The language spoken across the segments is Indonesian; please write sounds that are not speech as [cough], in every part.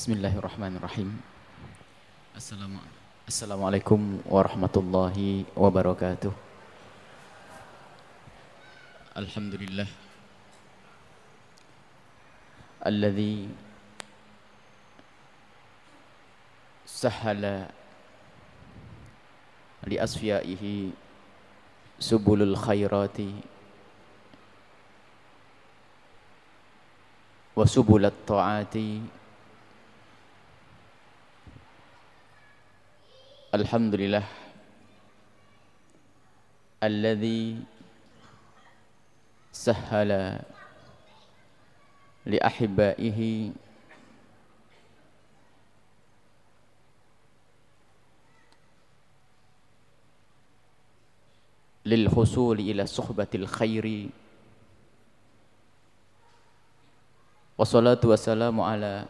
Bismillahirrahmanirrahim. Assalamualaikum warahmatullahi wabarakatuh. Alhamdulillah. Alladhi sahala li asfiyaihi subulul khairati wa subulat ta'ati الحمد لله الذي سهل لأحبائه للحصول إلى صحبة الخير. والصلاة والسلام على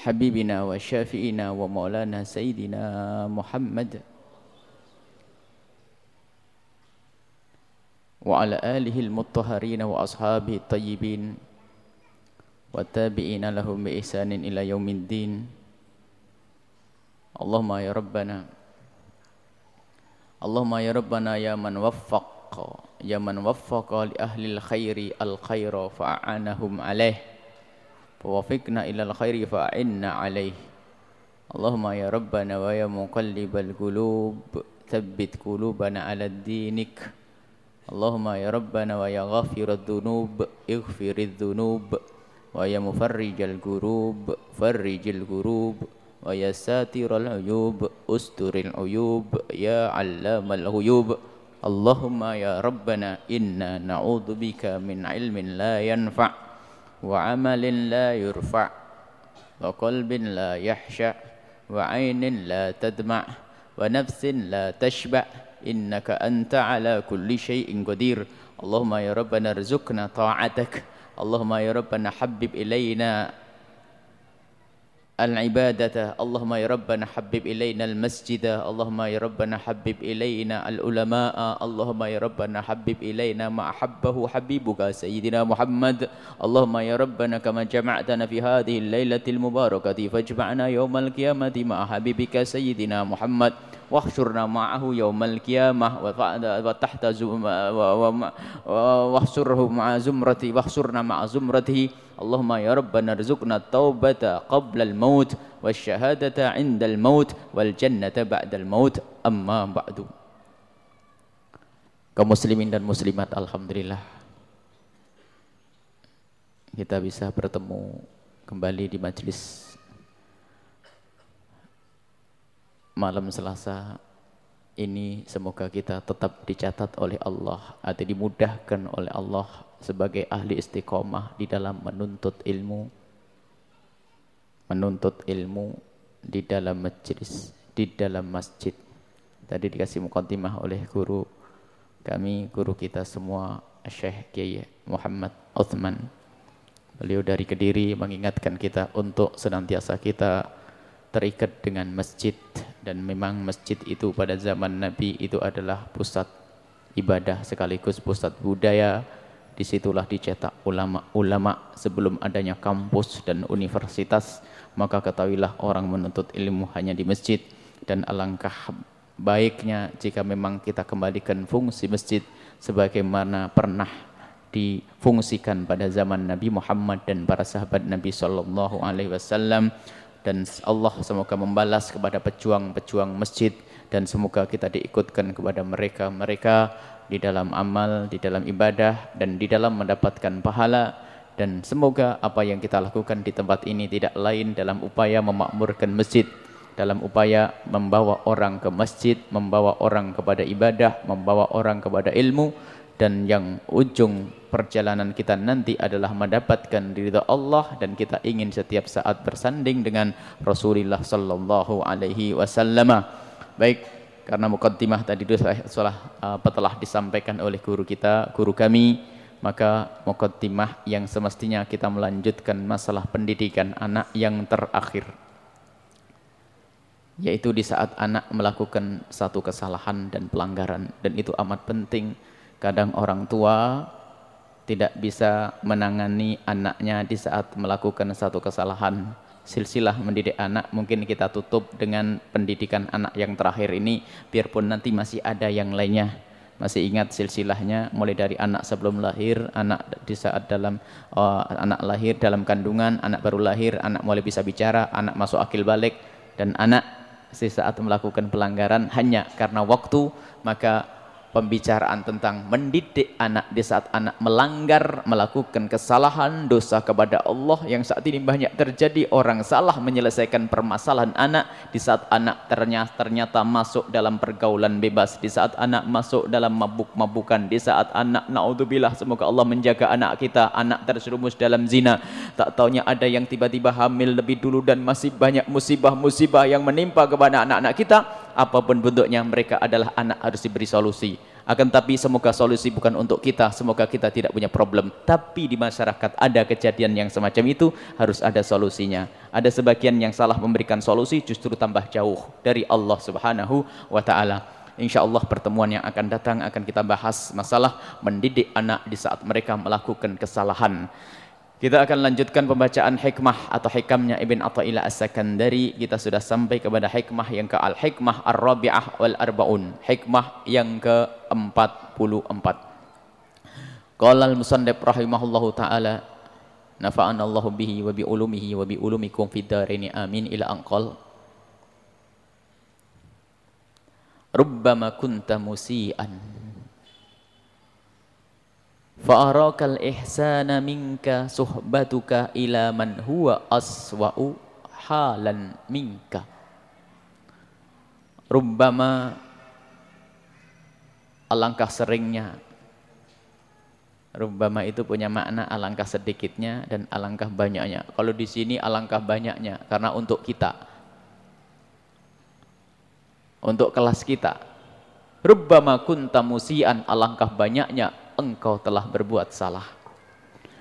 حبيبنا وشافئنا ومولانا سيدنا محمد. وعلى آله المطهرين وأصحابه الطيبين والتابعين لهم بإحسان إلى يوم الدين. اللهم يا ربنا اللهم يا ربنا يا من وفق يا من وفق لأهل الخير الخير فأعانهم عليه. ووفقنا إلى الخير فأعنا عليه. اللهم يا ربنا ويا مقلب القلوب ثبت قلوبنا على دينك. اللهم يا ربنا ويا غافر الذنوب اغفر الذنوب. ويا مفرج الكروب فرج الكروب ويا ساتر العيوب استر العيوب. يا علام الغيوب. اللهم يا ربنا إنا نعوذ بك من علم لا ينفع. وعمل لا يرفع وقلب لا يحشع وعين لا تدمع ونفس لا تشبع. إنك أنت على كل شيء قدير. اللهم يا ربنا ارزقنا طاعتك. اللهم يا ربنا حبب إلينا العبادة اللهم يا ربنا حبب إلينا المسجد اللهم يا ربنا حبب إلينا العلماء اللهم يا ربنا حبب إلينا ما أحبه حبيبك سيدنا محمد اللهم يا ربنا كما جمعتنا في هذه الليلة المباركة فاجمعنا يوم القيامة مع حبيبك سيدنا محمد واحشرنا معه يوم القيامة وتحت واحشره مع زمرته واحشرنا مع زمرته. اللهم يا ربنا ارزقنا التوبة قبل الموت والشهادة عند الموت والجنة بعد الموت. أما بعد. kaum muslimin dan muslimat alhamdulillah. Kita bisa bertemu kembali di majelis malam Selasa ini semoga kita tetap dicatat oleh Allah atau dimudahkan oleh Allah sebagai ahli istiqomah di dalam menuntut ilmu menuntut ilmu di dalam majlis di dalam masjid. Tadi dikasih mukaddimah oleh guru kami guru kita semua Syekh Kiai Muhammad Uthman. Beliau dari Kediri mengingatkan kita untuk senantiasa kita terikat dengan masjid. Dan memang masjid itu pada zaman Nabi itu adalah pusat ibadah sekaligus pusat budaya. Di situlah dicetak ulama-ulama sebelum adanya kampus dan universitas. Maka ketahuilah orang menuntut ilmu hanya di masjid. Dan alangkah baiknya jika memang kita kembalikan fungsi masjid sebagaimana pernah difungsikan pada zaman Nabi Muhammad dan para sahabat Nabi sallallahu alaihi wasallam dan Allah semoga membalas kepada pejuang-pejuang masjid dan semoga kita diikutkan kepada mereka-mereka di dalam amal, di dalam ibadah dan di dalam mendapatkan pahala. Dan semoga apa yang kita lakukan di tempat ini tidak lain dalam upaya memakmurkan masjid dalam upaya membawa orang ke masjid, membawa orang kepada ibadah, membawa orang kepada ilmu dan yang ujung perjalanan kita nanti adalah mendapatkan ridha Allah dan kita ingin setiap saat bersanding dengan Rasulullah sallallahu alaihi wasallam. Baik, karena mukaddimah tadi itu salah uh, telah disampaikan oleh guru kita, guru kami, maka mukaddimah yang semestinya kita melanjutkan masalah pendidikan anak yang terakhir. Yaitu di saat anak melakukan satu kesalahan dan pelanggaran dan itu amat penting. Kadang orang tua tidak bisa menangani anaknya di saat melakukan satu kesalahan. Silsilah mendidik anak mungkin kita tutup dengan pendidikan anak yang terakhir ini biarpun nanti masih ada yang lainnya. Masih ingat silsilahnya mulai dari anak sebelum lahir anak di saat dalam uh, anak lahir dalam kandungan anak baru lahir anak mulai bisa bicara anak masuk akil balik dan anak di saat melakukan pelanggaran hanya karena waktu maka pembicaraan tentang mendidik anak di saat anak melanggar, melakukan kesalahan, dosa kepada Allah yang saat ini banyak terjadi. Orang salah menyelesaikan permasalahan anak di saat anak ternyata, ternyata masuk dalam pergaulan bebas, di saat anak masuk dalam mabuk-mabukan, di saat anak naudzubillah semoga Allah menjaga anak kita, anak terserumus dalam zina. Tak taunya ada yang tiba-tiba hamil lebih dulu dan masih banyak musibah-musibah yang menimpa kepada anak-anak kita apa pun bentuknya mereka adalah anak harus diberi solusi. Akan tapi semoga solusi bukan untuk kita semoga kita tidak punya problem. Tapi di masyarakat ada kejadian yang semacam itu harus ada solusinya. Ada sebagian yang salah memberikan solusi justru tambah jauh dari Allah subhanahu wa ta'ala. InsyaAllah pertemuan yang akan datang akan kita bahas masalah mendidik anak di saat mereka melakukan kesalahan kita akan lanjutkan pembacaan hikmah atau hikamnya Ibn Atta'illah As-Sakandari. Kita sudah sampai kepada hikmah yang ke Al-Hikmah Ar-Rabi'ah wal-Arba'un. Hikmah yang ke-44. Qala al-musannif rahimahullahu taala nafa'ana Allah bihi wa bi ulumihi wa bi ulumikum fid dharain amin ila anqal Rubbama kunta musian Fa'arakal ihsana minka suhbatuka ila man huwa aswa'u halan minka. Rubbama alangkah seringnya Rubbama itu punya makna alangkah sedikitnya dan alangkah banyaknya. Kalau di sini alangkah banyaknya karena untuk kita. Untuk kelas kita. Rubbama kunta musian alangkah banyaknya engkau telah berbuat salah.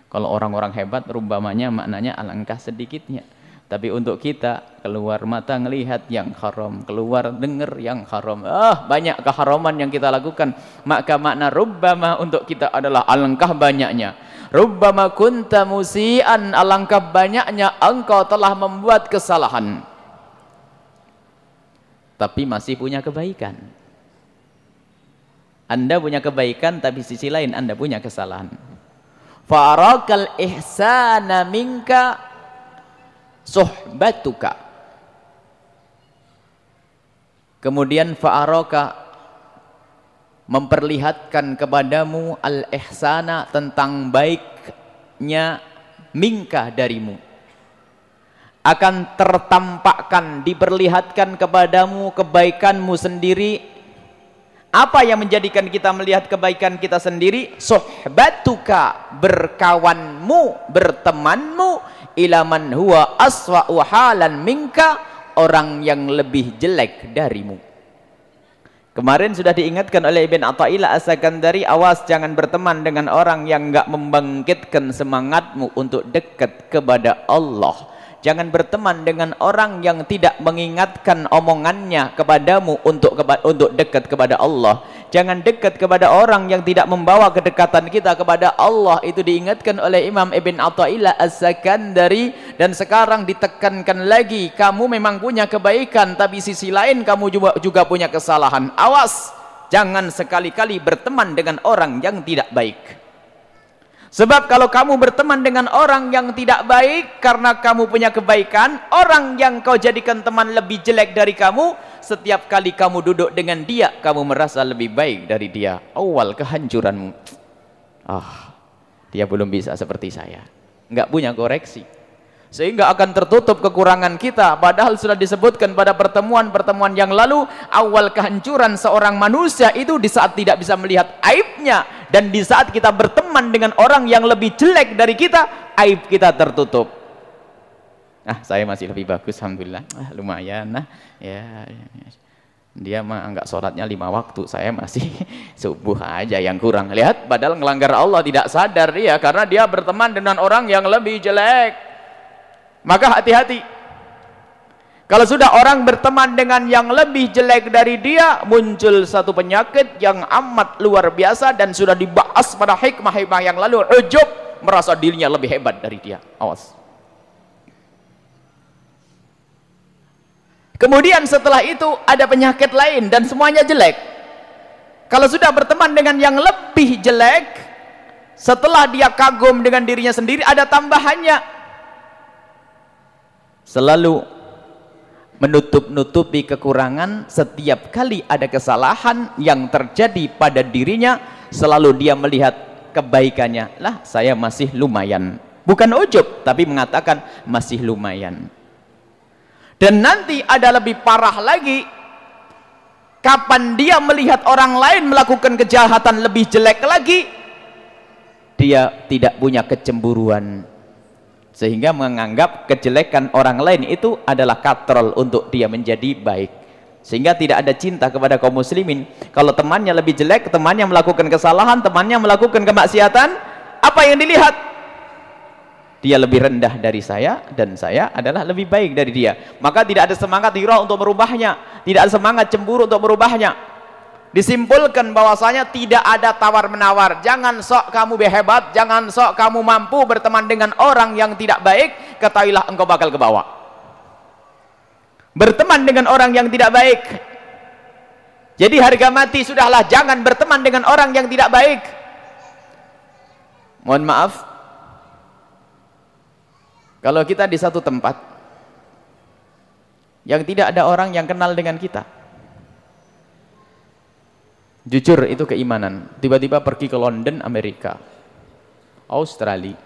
Kalau orang-orang hebat rumpamanya maknanya alangkah sedikitnya. Tapi untuk kita keluar mata ngelihat yang haram, keluar dengar yang haram. Ah, banyak keharaman yang kita lakukan. Maka makna rubbama untuk kita adalah alangkah banyaknya. Rubbama kunta musian alangkah banyaknya engkau telah membuat kesalahan. Tapi masih punya kebaikan. Anda punya kebaikan tapi sisi lain Anda punya kesalahan. Farakal ihsana minka suhbatuka. Kemudian fa'araka memperlihatkan kepadamu al-ihsana tentang baiknya minka darimu. Akan tertampakkan, diperlihatkan kepadamu kebaikanmu sendiri apa yang menjadikan kita melihat kebaikan kita sendiri? Sohbatuka, berkawanmu, bertemanmu, ilaman huwa aswa'u halan minka, orang yang lebih jelek darimu. Kemarin sudah diingatkan oleh Ibn Atta'illah As-Sakandari, awas jangan berteman dengan orang yang enggak membangkitkan semangatmu untuk dekat kepada Allah. Jangan berteman dengan orang yang tidak mengingatkan omongannya kepadamu untuk untuk dekat kepada Allah. Jangan dekat kepada orang yang tidak membawa kedekatan kita kepada Allah. Itu diingatkan oleh Imam Ibn Atta'illah As-Sakandari dan sekarang ditekankan lagi, kamu memang punya kebaikan tapi sisi lain kamu juga juga punya kesalahan. Awas, jangan sekali-kali berteman dengan orang yang tidak baik. Sebab kalau kamu berteman dengan orang yang tidak baik karena kamu punya kebaikan, orang yang kau jadikan teman lebih jelek dari kamu, setiap kali kamu duduk dengan dia, kamu merasa lebih baik dari dia. Awal kehancuranmu. Ah, dia belum bisa seperti saya. Enggak punya koreksi sehingga akan tertutup kekurangan kita. Padahal sudah disebutkan pada pertemuan-pertemuan yang lalu awal kehancuran seorang manusia itu di saat tidak bisa melihat aibnya. Dan di saat kita berteman dengan orang yang lebih jelek dari kita aib kita tertutup. Ah saya masih lebih bagus Alhamdulillah. Ah, lumayan nah ya, dia mah enggak sholatnya lima waktu. Saya masih [laughs] subuh aja yang kurang. Lihat padahal melanggar Allah tidak sadar dia karena dia berteman dengan orang yang lebih jelek maka hati-hati. Kalau sudah orang berteman dengan yang lebih jelek dari dia, muncul satu penyakit yang amat luar biasa dan sudah dibahas pada hikmah-hikmah yang lalu, ujub merasa dirinya lebih hebat dari dia. Awas. Kemudian setelah itu ada penyakit lain dan semuanya jelek. Kalau sudah berteman dengan yang lebih jelek, setelah dia kagum dengan dirinya sendiri ada tambahannya. Selalu menutup-nutupi kekurangan. Setiap kali ada kesalahan yang terjadi pada dirinya selalu dia melihat kebaikannya. Lah saya masih lumayan. Bukan ujub tapi mengatakan masih lumayan. Dan nanti ada lebih parah lagi. Kapan dia melihat orang lain melakukan kejahatan lebih jelek lagi dia tidak punya kecemburuan sehingga menganggap kejelekan orang lain itu adalah katrol untuk dia menjadi baik. Sehingga tidak ada cinta kepada kaum muslimin. Kalau temannya lebih jelek temannya melakukan kesalahan temannya melakukan kemaksiatan apa yang dilihat? Dia lebih rendah dari saya dan saya adalah lebih baik dari dia. Maka tidak ada semangat hira untuk merubahnya. Tidak ada semangat cemburu untuk merubahnya disimpulkan bahwasanya tidak ada tawar menawar jangan sok kamu hebat jangan sok kamu mampu berteman dengan orang yang tidak baik ketahuilah engkau bakal ke bawah berteman dengan orang yang tidak baik. Jadi harga mati sudahlah jangan berteman dengan orang yang tidak baik. Mohon maaf. Kalau kita di satu tempat yang tidak ada orang yang kenal dengan kita Jujur itu keimanan. Tiba-tiba pergi ke London, Amerika, Australia.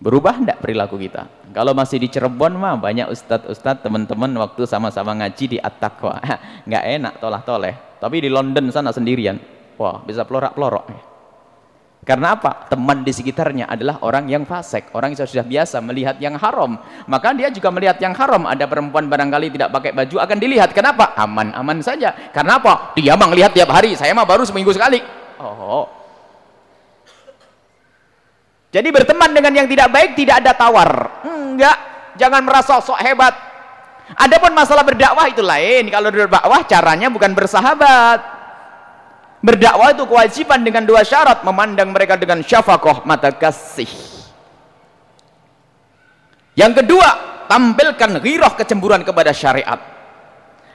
Berubah enggak perilaku kita? Kalau masih di Cirebon mah banyak ustadz-ustadz teman-teman waktu sama-sama ngaji di At-Taqwa. Enggak [laughs] enak tolah-toleh. Tapi di London sana sendirian. Wah, bisa pelorak-pelorok. Karena apa? Teman di sekitarnya adalah orang yang fasik, orang yang sudah biasa melihat yang haram. Maka dia juga melihat yang haram. Ada perempuan barangkali tidak pakai baju akan dilihat. Kenapa? Aman-aman saja. Karena apa? Dia mah lihat tiap hari, saya mah baru seminggu sekali. Oh. Jadi berteman dengan yang tidak baik tidak ada tawar. Enggak, jangan merasa sok hebat. Adapun masalah berdakwah itu lain. Kalau berdakwah caranya bukan bersahabat berdakwah itu kewajiban dengan dua syarat memandang mereka dengan syafakoh mata kasih. Yang kedua tampilkan ghirah kecemburuan kepada syariat.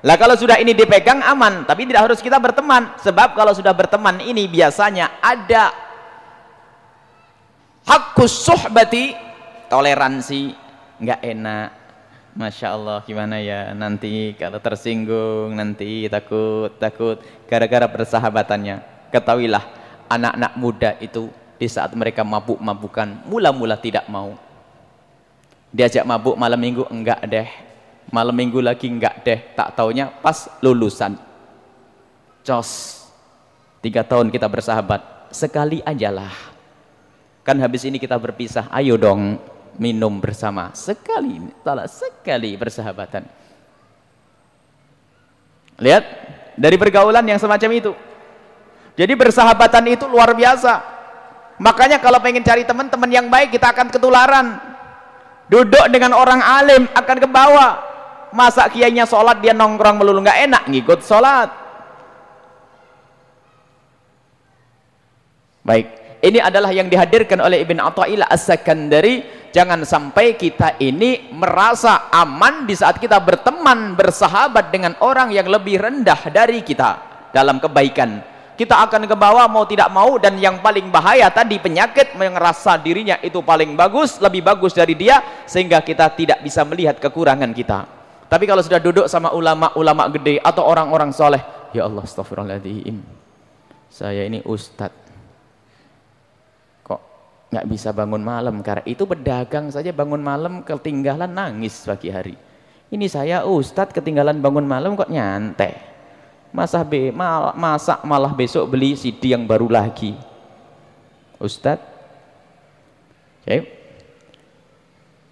Lah kalau sudah ini dipegang aman. Tapi tidak harus kita berteman. Sebab kalau sudah berteman ini biasanya ada hakkus suhbati toleransi. Nggak enak Masya Allah gimana ya? Nanti kalau tersinggung nanti takut takut. Gara-gara persahabatannya. Ketahuilah anak-anak muda itu di saat mereka mabuk-mabukan mula-mula tidak mau. Diajak mabuk malam minggu enggak deh. Malam minggu lagi enggak deh. Tak taunya pas lulusan. Cos tiga tahun kita bersahabat. Sekali ajalah. Kan habis ini kita berpisah. Ayo dong minum bersama sekali salah sekali persahabatan. Lihat dari pergaulan yang semacam itu. Jadi bersahabatan itu luar biasa. Makanya kalau pengen cari teman-teman yang baik kita akan ketularan. Duduk dengan orang alim akan ke bawah. Masa kiainya sholat dia nongkrong melulu. Nggak enak ngikut sholat. Baik ini adalah yang dihadirkan oleh Ibn Atta'illah As-Sakandari jangan sampai kita ini merasa aman di saat kita berteman bersahabat dengan orang yang lebih rendah dari kita dalam kebaikan. Kita akan ke bawah mau tidak mau dan yang paling bahaya tadi penyakit merasa dirinya itu paling bagus lebih bagus dari dia sehingga kita tidak bisa melihat kekurangan kita. Tapi kalau sudah duduk sama ulama-ulama gede atau orang-orang soleh ya Allah astagfirullahaladzim saya ini ustadz nggak bisa bangun malam karena itu pedagang saja bangun malam ketinggalan nangis pagi hari. Ini saya ustadz ketinggalan bangun malam kok nyantai. Masa be mal, masak malah besok beli CD yang baru lagi. Ustadz? Okay.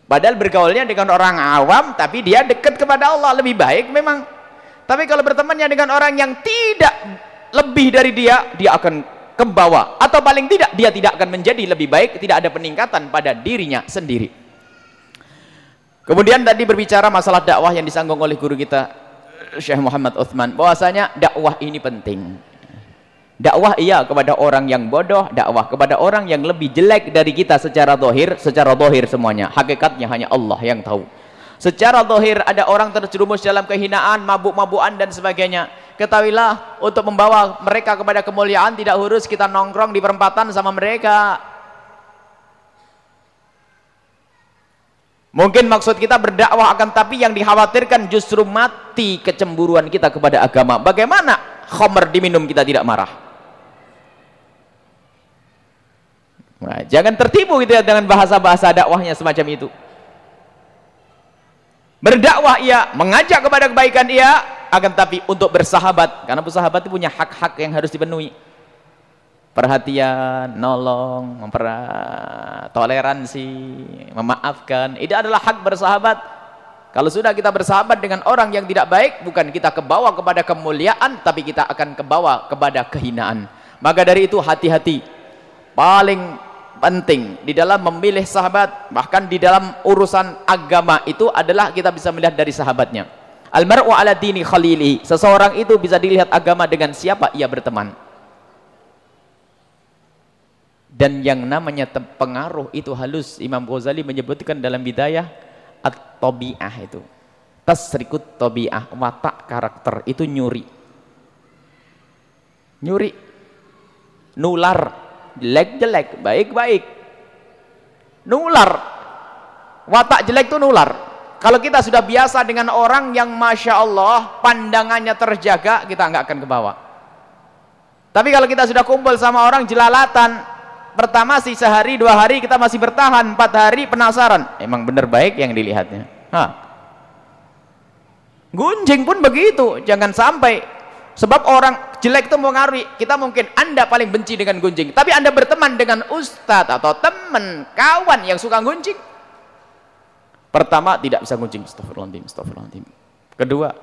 padahal bergaulnya dengan orang awam tapi dia dekat kepada Allah. Lebih baik memang. Tapi kalau bertemannya dengan orang yang tidak lebih dari dia dia akan ke bawah atau paling tidak dia tidak akan menjadi lebih baik tidak ada peningkatan pada dirinya sendiri Kemudian tadi berbicara masalah dakwah yang disanggung oleh guru kita Syekh Muhammad Uthman bahwasanya dakwah ini penting. Dakwah iya kepada orang yang bodoh, dakwah kepada orang yang lebih jelek dari kita secara dohir, secara dohir semuanya. Hakikatnya hanya Allah yang tahu. Secara dohir ada orang terjerumus dalam kehinaan, mabuk-mabukan dan sebagainya. Ketahuilah untuk membawa mereka kepada kemuliaan tidak harus kita nongkrong di perempatan sama mereka. Mungkin maksud kita berdakwah akan tapi yang dikhawatirkan justru mati kecemburuan kita kepada agama. Bagaimana khomer diminum kita tidak marah? Nah, jangan tertipu gitu ya dengan bahasa-bahasa dakwahnya semacam itu. Berdakwah ia, mengajak kepada kebaikan ia, akan tapi untuk bersahabat, karena bersahabat itu punya hak-hak yang harus dipenuhi. Perhatian, nolong, memper toleransi, memaafkan, itu adalah hak bersahabat. Kalau sudah kita bersahabat dengan orang yang tidak baik, bukan kita kebawa kepada kemuliaan, tapi kita akan kebawa kepada kehinaan. Maka dari itu hati-hati. Paling penting di dalam memilih sahabat bahkan di dalam urusan agama itu adalah kita bisa melihat dari sahabatnya. Almar'u ala dini khalili seseorang itu bisa dilihat agama dengan siapa ia berteman. Dan yang namanya pengaruh itu halus. Imam Ghazali menyebutkan dalam bidayah at-tabi'ah itu. Tasrikut tabi'ah watak karakter itu nyuri. Nyuri. Nular jelek-jelek, baik-baik. Nular. Watak jelek itu nular. Kalau kita sudah biasa dengan orang yang Masya Allah, pandangannya terjaga, kita nggak akan ke bawah. Tapi kalau kita sudah kumpul sama orang jelalatan, pertama sih sehari, dua hari kita masih bertahan, empat hari penasaran. Emang benar baik yang dilihatnya. Hah. Gunjing pun begitu, jangan sampai Sebab orang jelek itu mengaruhi. Kita mungkin Anda paling benci dengan gunjing. Tapi Anda berteman dengan ustadz atau teman, kawan yang suka gunjing. Pertama, tidak bisa gunjing. Astagfirullahaladzim, astagfirullahaladzim. Kedua,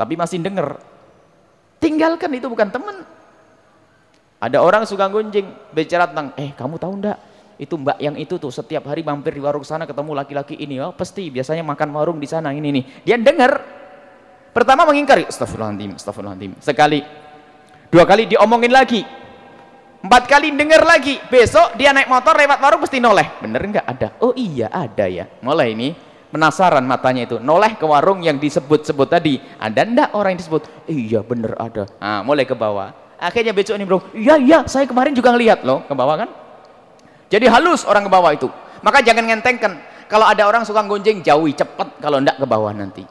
tapi masih dengar. Tinggalkan itu bukan teman. Ada orang suka gunjing. Bicara tentang, eh kamu tahu enggak? Itu mbak yang itu tuh setiap hari mampir di warung sana ketemu laki-laki ini. Oh pasti biasanya makan warung di sana ini nih. Dia dengar Pertama mengingkari, astagfirullahaladzim, astagfirullahaladzim. Sekali, dua kali diomongin lagi. Empat kali dengar lagi. Besok dia naik motor lewat warung pasti noleh. Bener nggak ada? Oh iya ada ya. Mulai ini penasaran matanya itu. Noleh ke warung yang disebut-sebut tadi. Ada ndak orang yang disebut? Iya bener ada. Nah, mulai ke bawah. Akhirnya besok ini bro, iya iya saya kemarin juga ngelihat loh ke bawah kan. Jadi halus orang ke bawah itu. Maka jangan ngentengkan. Kalau ada orang suka gonjeng jauhi cepet kalau ndak ke bawah nanti.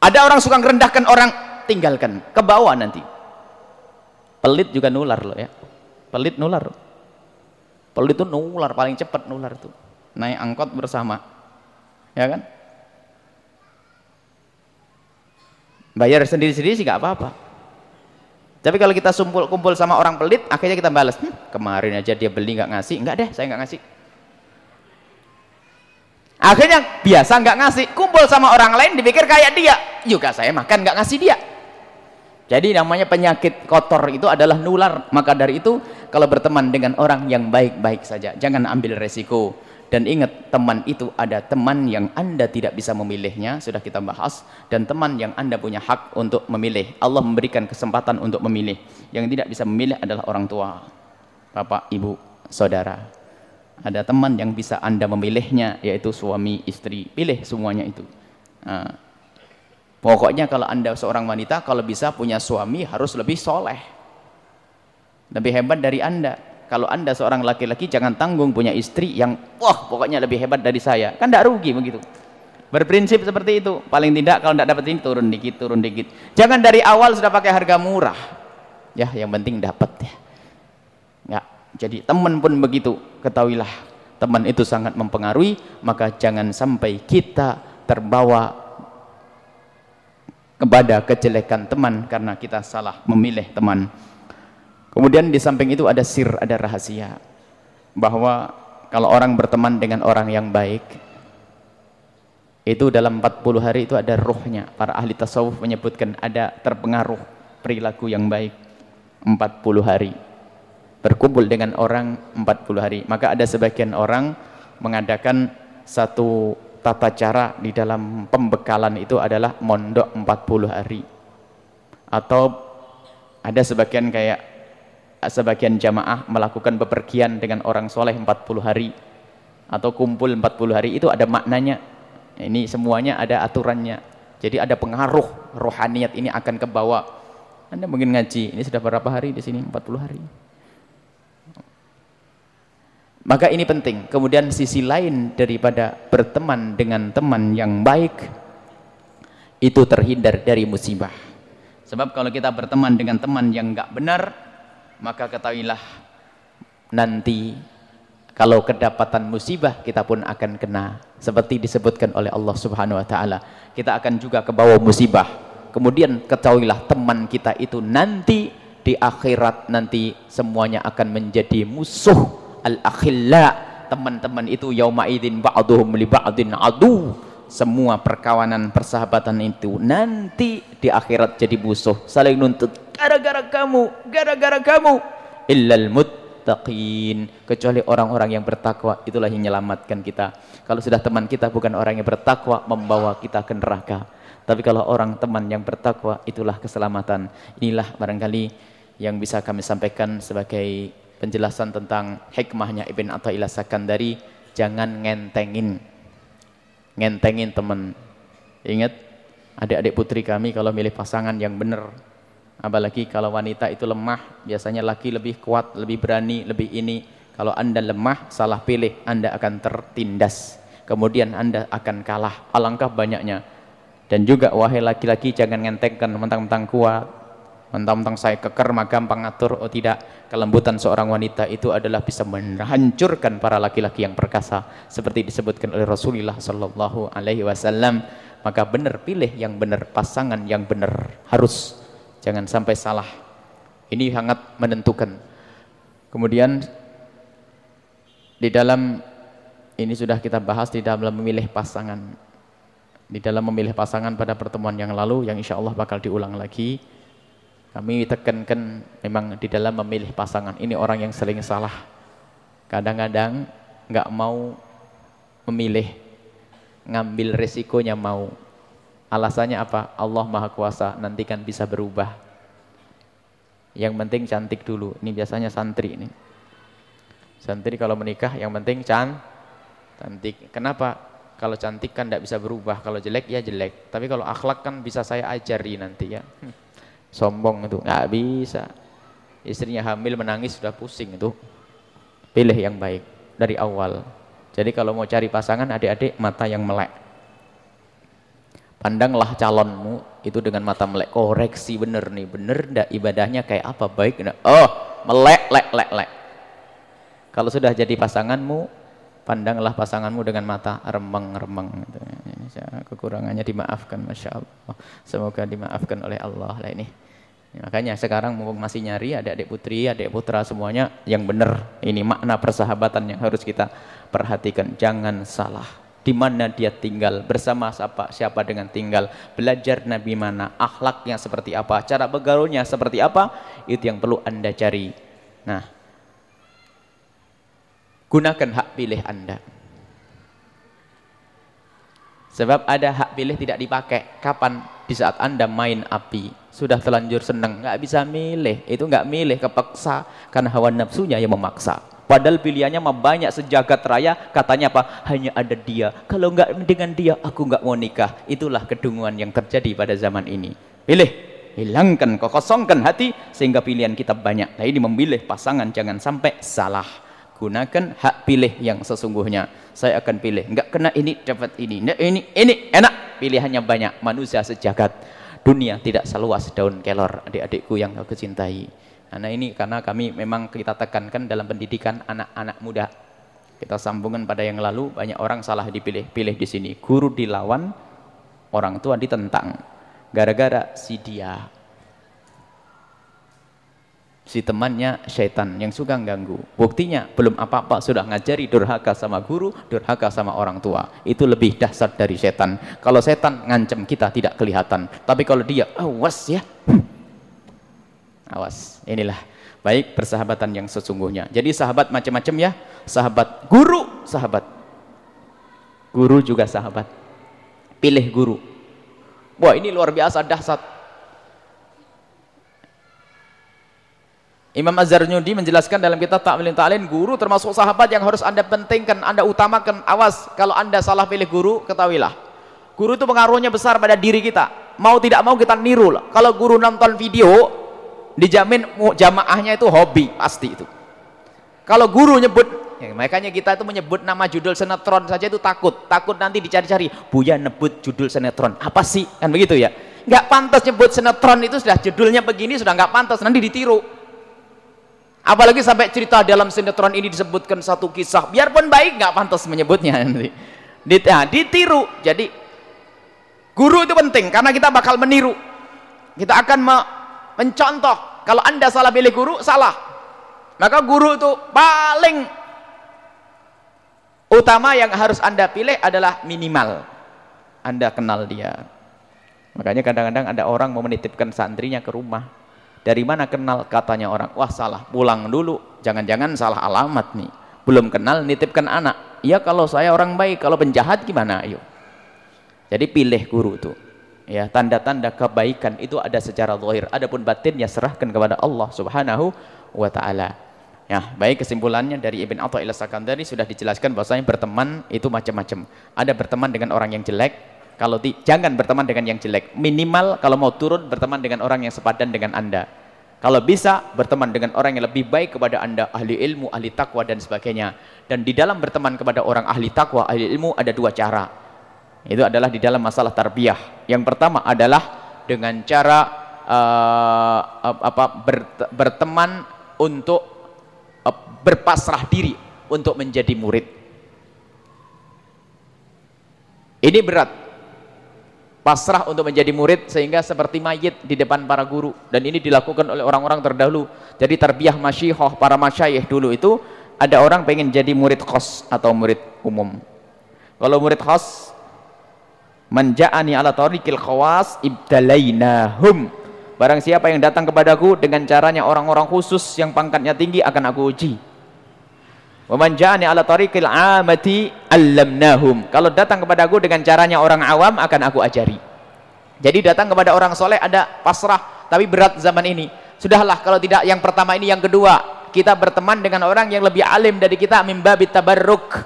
Ada orang suka merendahkan orang, tinggalkan. Ke bawah nanti. Pelit juga nular loh ya. Pelit nular. Pelit itu nular, paling cepat nular tuh. Naik angkot bersama. Ya kan? Bayar sendiri-sendiri sih gak apa-apa. Tapi kalau kita sumpul, kumpul sama orang pelit, akhirnya kita balas. Hm, kemarin aja dia beli nggak ngasih. Enggak deh, saya nggak ngasih akhirnya biasa nggak ngasih. Kumpul sama orang lain dipikir kayak dia. Juga saya makan nggak ngasih dia. Jadi namanya penyakit kotor itu adalah nular. Maka dari itu kalau berteman dengan orang yang baik-baik saja jangan ambil resiko. Dan ingat teman itu ada teman yang anda tidak bisa memilihnya sudah kita bahas. Dan teman yang anda punya hak untuk memilih. Allah memberikan kesempatan untuk memilih. Yang tidak bisa memilih adalah orang tua. Bapak ibu saudara ada teman yang bisa anda memilihnya yaitu suami istri. Pilih semuanya itu. Nah, pokoknya kalau anda seorang wanita kalau bisa punya suami harus lebih soleh. Lebih hebat dari anda. Kalau anda seorang laki-laki jangan tanggung punya istri yang wah pokoknya lebih hebat dari saya. Kan tidak rugi begitu. Berprinsip seperti itu. Paling tidak kalau tidak dapat ini turun dikit turun dikit. Jangan dari awal sudah pakai harga murah. Ya yang penting dapat ya jadi teman pun begitu ketahuilah teman itu sangat mempengaruhi maka jangan sampai kita terbawa kepada kejelekan teman karena kita salah memilih teman. Kemudian di samping itu ada sir ada rahasia. Bahwa kalau orang berteman dengan orang yang baik itu dalam 40 hari itu ada rohnya para ahli tasawuf menyebutkan ada terpengaruh perilaku yang baik 40 hari berkumpul dengan orang 40 hari. Maka ada sebagian orang mengadakan satu tata cara di dalam pembekalan itu adalah mondok 40 hari. Atau ada sebagian kayak sebagian jamaah melakukan bepergian dengan orang soleh 40 hari. Atau kumpul 40 hari itu ada maknanya. Ini semuanya ada aturannya. Jadi ada pengaruh rohaniat ini akan ke bawah anda mungkin ngaji ini sudah berapa hari di sini? 40 hari maka ini penting. Kemudian sisi lain daripada berteman dengan teman yang baik itu terhindar dari musibah. Sebab kalau kita berteman dengan teman yang enggak benar, maka ketahuilah nanti kalau kedapatan musibah kita pun akan kena seperti disebutkan oleh Allah Subhanahu wa taala. Kita akan juga ke bawah musibah. Kemudian ketahuilah teman kita itu nanti di akhirat nanti semuanya akan menjadi musuh al-akhilla teman-teman itu yauma idzin ba'duhum li ba'din adu. Semua perkawanan persahabatan itu nanti di akhirat jadi musuh. Saling nuntut gara-gara kamu gara-gara kamu. Illal muttaqin. Kecuali orang-orang yang bertakwa itulah yang menyelamatkan kita. Kalau sudah teman kita bukan orang yang bertakwa membawa kita ke neraka. Tapi kalau orang teman yang bertakwa itulah keselamatan. Inilah barangkali yang bisa kami sampaikan sebagai penjelasan tentang hikmahnya Ibn Atta'illah Sakandari jangan ngentengin. Ngentengin teman ingat adik-adik putri kami kalau milih pasangan yang benar apalagi kalau wanita itu lemah biasanya laki lebih kuat lebih berani lebih ini. Kalau anda lemah salah pilih anda akan tertindas. Kemudian anda akan kalah. Alangkah banyaknya. Dan juga wahai laki-laki jangan ngentengkan mentang-mentang kuat mentang-mentang saya keker maka gampang ngatur oh tidak. Kelembutan seorang wanita itu adalah bisa menghancurkan para laki-laki yang perkasa seperti disebutkan oleh Rasulullah sallallahu alaihi wasallam. Maka benar pilih yang benar pasangan yang benar harus. Jangan sampai salah. Ini sangat menentukan. Kemudian di dalam ini sudah kita bahas di dalam memilih pasangan. Di dalam memilih pasangan pada pertemuan yang lalu yang insya Allah bakal diulang lagi kami tekankan memang di dalam memilih pasangan ini orang yang sering salah. Kadang-kadang nggak mau memilih, ngambil resikonya mau. Alasannya apa? Allah Maha Kuasa, nanti kan bisa berubah. Yang penting cantik dulu. Ini biasanya santri ini. Santri kalau menikah yang penting can cantik. Kenapa? Kalau cantik kan tidak bisa berubah, kalau jelek ya jelek. Tapi kalau akhlak kan bisa saya ajari nanti ya. Hmm sombong itu. Nggak bisa. Istrinya hamil menangis sudah pusing itu. Pilih yang baik dari awal. Jadi kalau mau cari pasangan adik-adik mata yang melek. Pandanglah calonmu itu dengan mata melek. Koreksi bener nih. Bener ndak? Ibadahnya kayak apa? Baik enggak oh melek lek lek lek. Kalau sudah jadi pasanganmu pandanglah pasanganmu dengan mata remeng-remeng kekurangannya dimaafkan Masya Allah. Semoga dimaafkan oleh Allah lah ini. Ya, makanya sekarang mumpung masih nyari adik-adik putri adik putra semuanya yang benar. Ini makna persahabatan yang harus kita perhatikan. Jangan salah. Di mana dia tinggal bersama siapa siapa dengan tinggal belajar nabi mana akhlaknya seperti apa cara bergaulnya seperti apa itu yang perlu anda cari. Nah gunakan hak pilih anda Sebab ada hak pilih tidak dipakai. Kapan? Di saat Anda main api. Sudah terlanjur senang. nggak bisa milih. Itu nggak milih, kepaksa. Karena hawa nafsunya yang memaksa. Padahal pilihannya mah banyak sejagat raya. Katanya apa? Hanya ada dia. Kalau nggak dengan dia, aku nggak mau nikah. Itulah kedunguan yang terjadi pada zaman ini. Pilih. Hilangkan, kekosongkan hati. Sehingga pilihan kita banyak. Nah ini memilih pasangan jangan sampai salah gunakan hak pilih yang sesungguhnya saya akan pilih. Enggak kena ini dapat ini. Enggak ini ini. Enak. Pilihannya banyak. Manusia sejagat. Dunia tidak seluas daun kelor adik-adikku yang aku cintai. Karena ini karena kami memang kita tekankan dalam pendidikan anak-anak muda. Kita sambungkan pada yang lalu banyak orang salah dipilih pilih di sini. Guru dilawan orang tua ditentang. Gara-gara si dia si temannya syaitan yang suka ganggu. Buktinya belum apa-apa sudah ngajari durhaka sama guru, durhaka sama orang tua. Itu lebih dahsyat dari setan. Kalau setan ngancam kita tidak kelihatan, tapi kalau dia awas ya. Awas. Inilah baik persahabatan yang sesungguhnya. Jadi sahabat macam-macam ya. Sahabat guru, sahabat Guru juga sahabat. Pilih guru. Wah ini luar biasa dahsyat. Imam Nyudi menjelaskan dalam kitab Ta'wilin Ta'lin, guru termasuk sahabat yang harus anda pentingkan, anda utamakan. Awas, kalau anda salah pilih guru, ketahuilah. Guru itu pengaruhnya besar pada diri kita. Mau tidak mau kita niru. Lah. Kalau guru nonton video, dijamin jamaahnya itu hobi, pasti itu. Kalau guru nyebut, ya, makanya kita itu menyebut nama judul sinetron saja itu takut. Takut nanti dicari-cari, Buya nebut judul sinetron. Apa sih? Kan begitu ya? Nggak pantas nyebut sinetron itu sudah judulnya begini, sudah nggak pantas, nanti ditiru Apalagi sampai cerita dalam sinetron ini disebutkan satu kisah, biarpun baik nggak pantas menyebutnya nanti. Nah, ditiru. Jadi guru itu penting karena kita bakal meniru. Kita akan me mencontoh. Kalau Anda salah pilih guru, salah. Maka guru itu paling utama yang harus Anda pilih adalah minimal. Anda kenal dia. Makanya kadang-kadang ada orang mau menitipkan santrinya ke rumah dari mana kenal katanya orang? Wah salah, pulang dulu. Jangan-jangan salah alamat nih. Belum kenal, nitipkan anak. Ya kalau saya orang baik, kalau penjahat gimana? Ayo. Jadi pilih guru tuh. Ya, tanda-tanda kebaikan itu ada secara zahir. Adapun batinnya serahkan kepada Allah Subhanahu wa taala. Ya, baik kesimpulannya dari Ibn Athaillah Sakandari sudah dijelaskan bahwasanya berteman itu macam-macam. Ada berteman dengan orang yang jelek, kalau di, jangan berteman dengan yang jelek. Minimal kalau mau turun berteman dengan orang yang sepadan dengan Anda. Kalau bisa berteman dengan orang yang lebih baik kepada Anda, ahli ilmu, ahli takwa dan sebagainya. Dan di dalam berteman kepada orang ahli takwa, ahli ilmu ada dua cara. Itu adalah di dalam masalah tarbiyah. Yang pertama adalah dengan cara uh, apa berteman untuk uh, berpasrah diri untuk menjadi murid. Ini berat pasrah untuk menjadi murid sehingga seperti mayit di depan para guru. Dan ini dilakukan oleh orang-orang terdahulu. Jadi tarbiyah masyihoh para masyayih dulu itu ada orang pengen jadi murid khos atau murid umum. Kalau murid khos manja'ani ala tariqil khawas ibtalainahum. Barang siapa yang datang kepadaku dengan caranya orang-orang khusus yang pangkatnya tinggi akan aku uji Waman ja'ani ala tariqil amati allamnahum. Kalau datang kepada aku dengan caranya orang awam akan aku ajari. Jadi datang kepada orang soleh ada pasrah, tapi berat zaman ini. Sudahlah kalau tidak yang pertama ini yang kedua, kita berteman dengan orang yang lebih alim dari kita mimbabit tabarruk.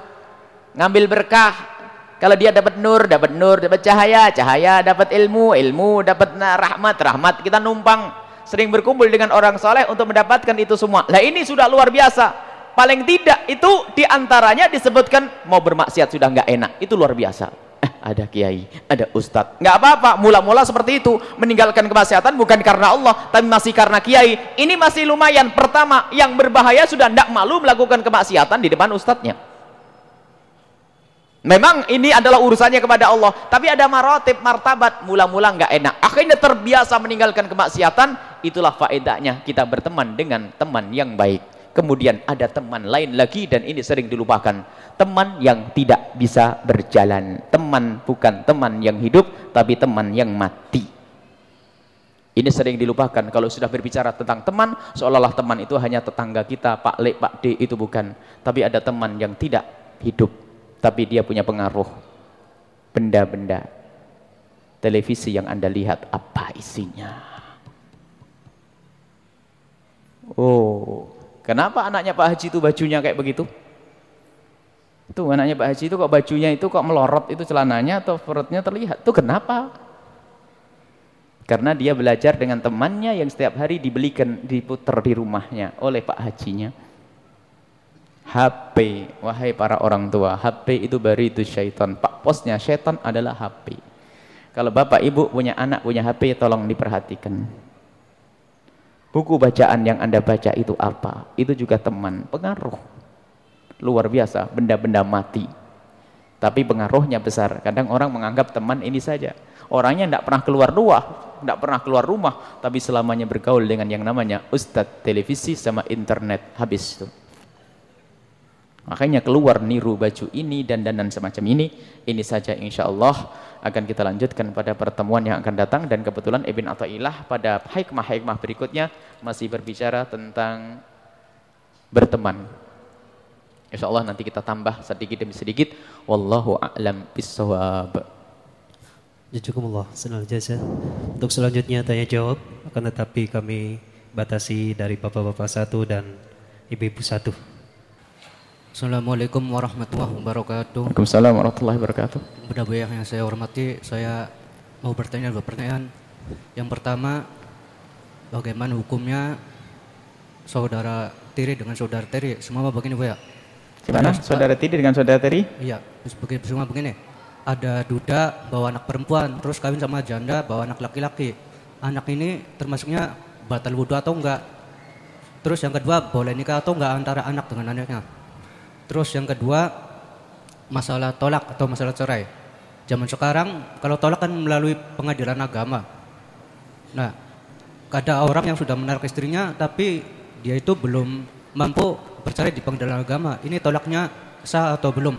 Ngambil berkah. Kalau dia dapat nur, dapat nur, dapat cahaya, cahaya, dapat ilmu, ilmu, dapat rahmat, rahmat. Kita numpang sering berkumpul dengan orang soleh untuk mendapatkan itu semua. Lah ini sudah luar biasa paling tidak itu di antaranya disebutkan mau bermaksiat sudah nggak enak. Itu luar biasa. Eh, ada kiai ada ustadz. Nggak apa-apa mula-mula seperti itu. Meninggalkan kemaksiatan bukan karena Allah tapi masih karena kiai. Ini masih lumayan. Pertama yang berbahaya sudah tidak malu melakukan kemaksiatan di depan ustadznya. Memang ini adalah urusannya kepada Allah tapi ada marotip martabat mula-mula nggak enak. Akhirnya terbiasa meninggalkan kemaksiatan itulah faedahnya kita berteman dengan teman yang baik kemudian ada teman lain lagi dan ini sering dilupakan. Teman yang tidak bisa berjalan. Teman bukan teman yang hidup tapi teman yang mati. Ini sering dilupakan. Kalau sudah berbicara tentang teman seolah-olah teman itu hanya tetangga kita Pak Le, Pak D itu bukan. Tapi ada teman yang tidak hidup tapi dia punya pengaruh. Benda-benda televisi yang anda lihat apa isinya? Oh Kenapa anaknya Pak Haji itu bajunya kayak begitu? Itu anaknya Pak Haji itu kok bajunya itu kok melorot itu celananya atau perutnya terlihat. Itu kenapa? Karena dia belajar dengan temannya yang setiap hari dibelikan diputar di rumahnya oleh Pak Hajinya. HP, wahai para orang tua, HP itu baru itu syaitan. Pak posnya syaitan adalah HP. Kalau bapak ibu punya anak punya HP, tolong diperhatikan buku bacaan yang anda baca itu apa? Itu juga teman pengaruh. Luar biasa benda-benda mati. Tapi pengaruhnya besar. Kadang orang menganggap teman ini saja. Orangnya tidak pernah keluar luar tidak pernah keluar rumah tapi selamanya bergaul dengan yang namanya ustadz televisi sama internet habis itu makanya keluar niru baju ini dan dandan semacam ini ini saja insya Allah akan kita lanjutkan pada pertemuan yang akan datang dan kebetulan Ibn Atta'illah pada hikmah-hikmah berikutnya masih berbicara tentang berteman Insya Allah nanti kita tambah sedikit demi sedikit. Wallahu a'lam bisawab. Jazakumullah, senang jasa. Untuk selanjutnya tanya jawab, akan tetapi kami batasi dari bapak-bapak satu dan ibu-ibu satu. Assalamualaikum warahmatullahi wabarakatuh. Waalaikumsalam warahmatullahi wabarakatuh. Budak yang saya hormati, saya mau bertanya dua pertanyaan. Yang pertama, bagaimana hukumnya saudara tiri dengan saudara tiri? Semua begini bu ya? Gimana? Saudara tiri dengan saudara tiri? Iya, begini, semua begini. Ada duda bawa anak perempuan, terus kawin sama janda bawa anak laki-laki. Anak ini termasuknya batal wudhu atau enggak? Terus yang kedua, boleh nikah atau enggak antara anak dengan anaknya? Terus yang kedua, masalah tolak atau masalah cerai. Zaman sekarang, kalau tolak kan melalui pengadilan agama. Nah, ada orang yang sudah menarik istrinya, tapi dia itu belum mampu bercerai di pengadilan agama. Ini tolaknya sah atau belum?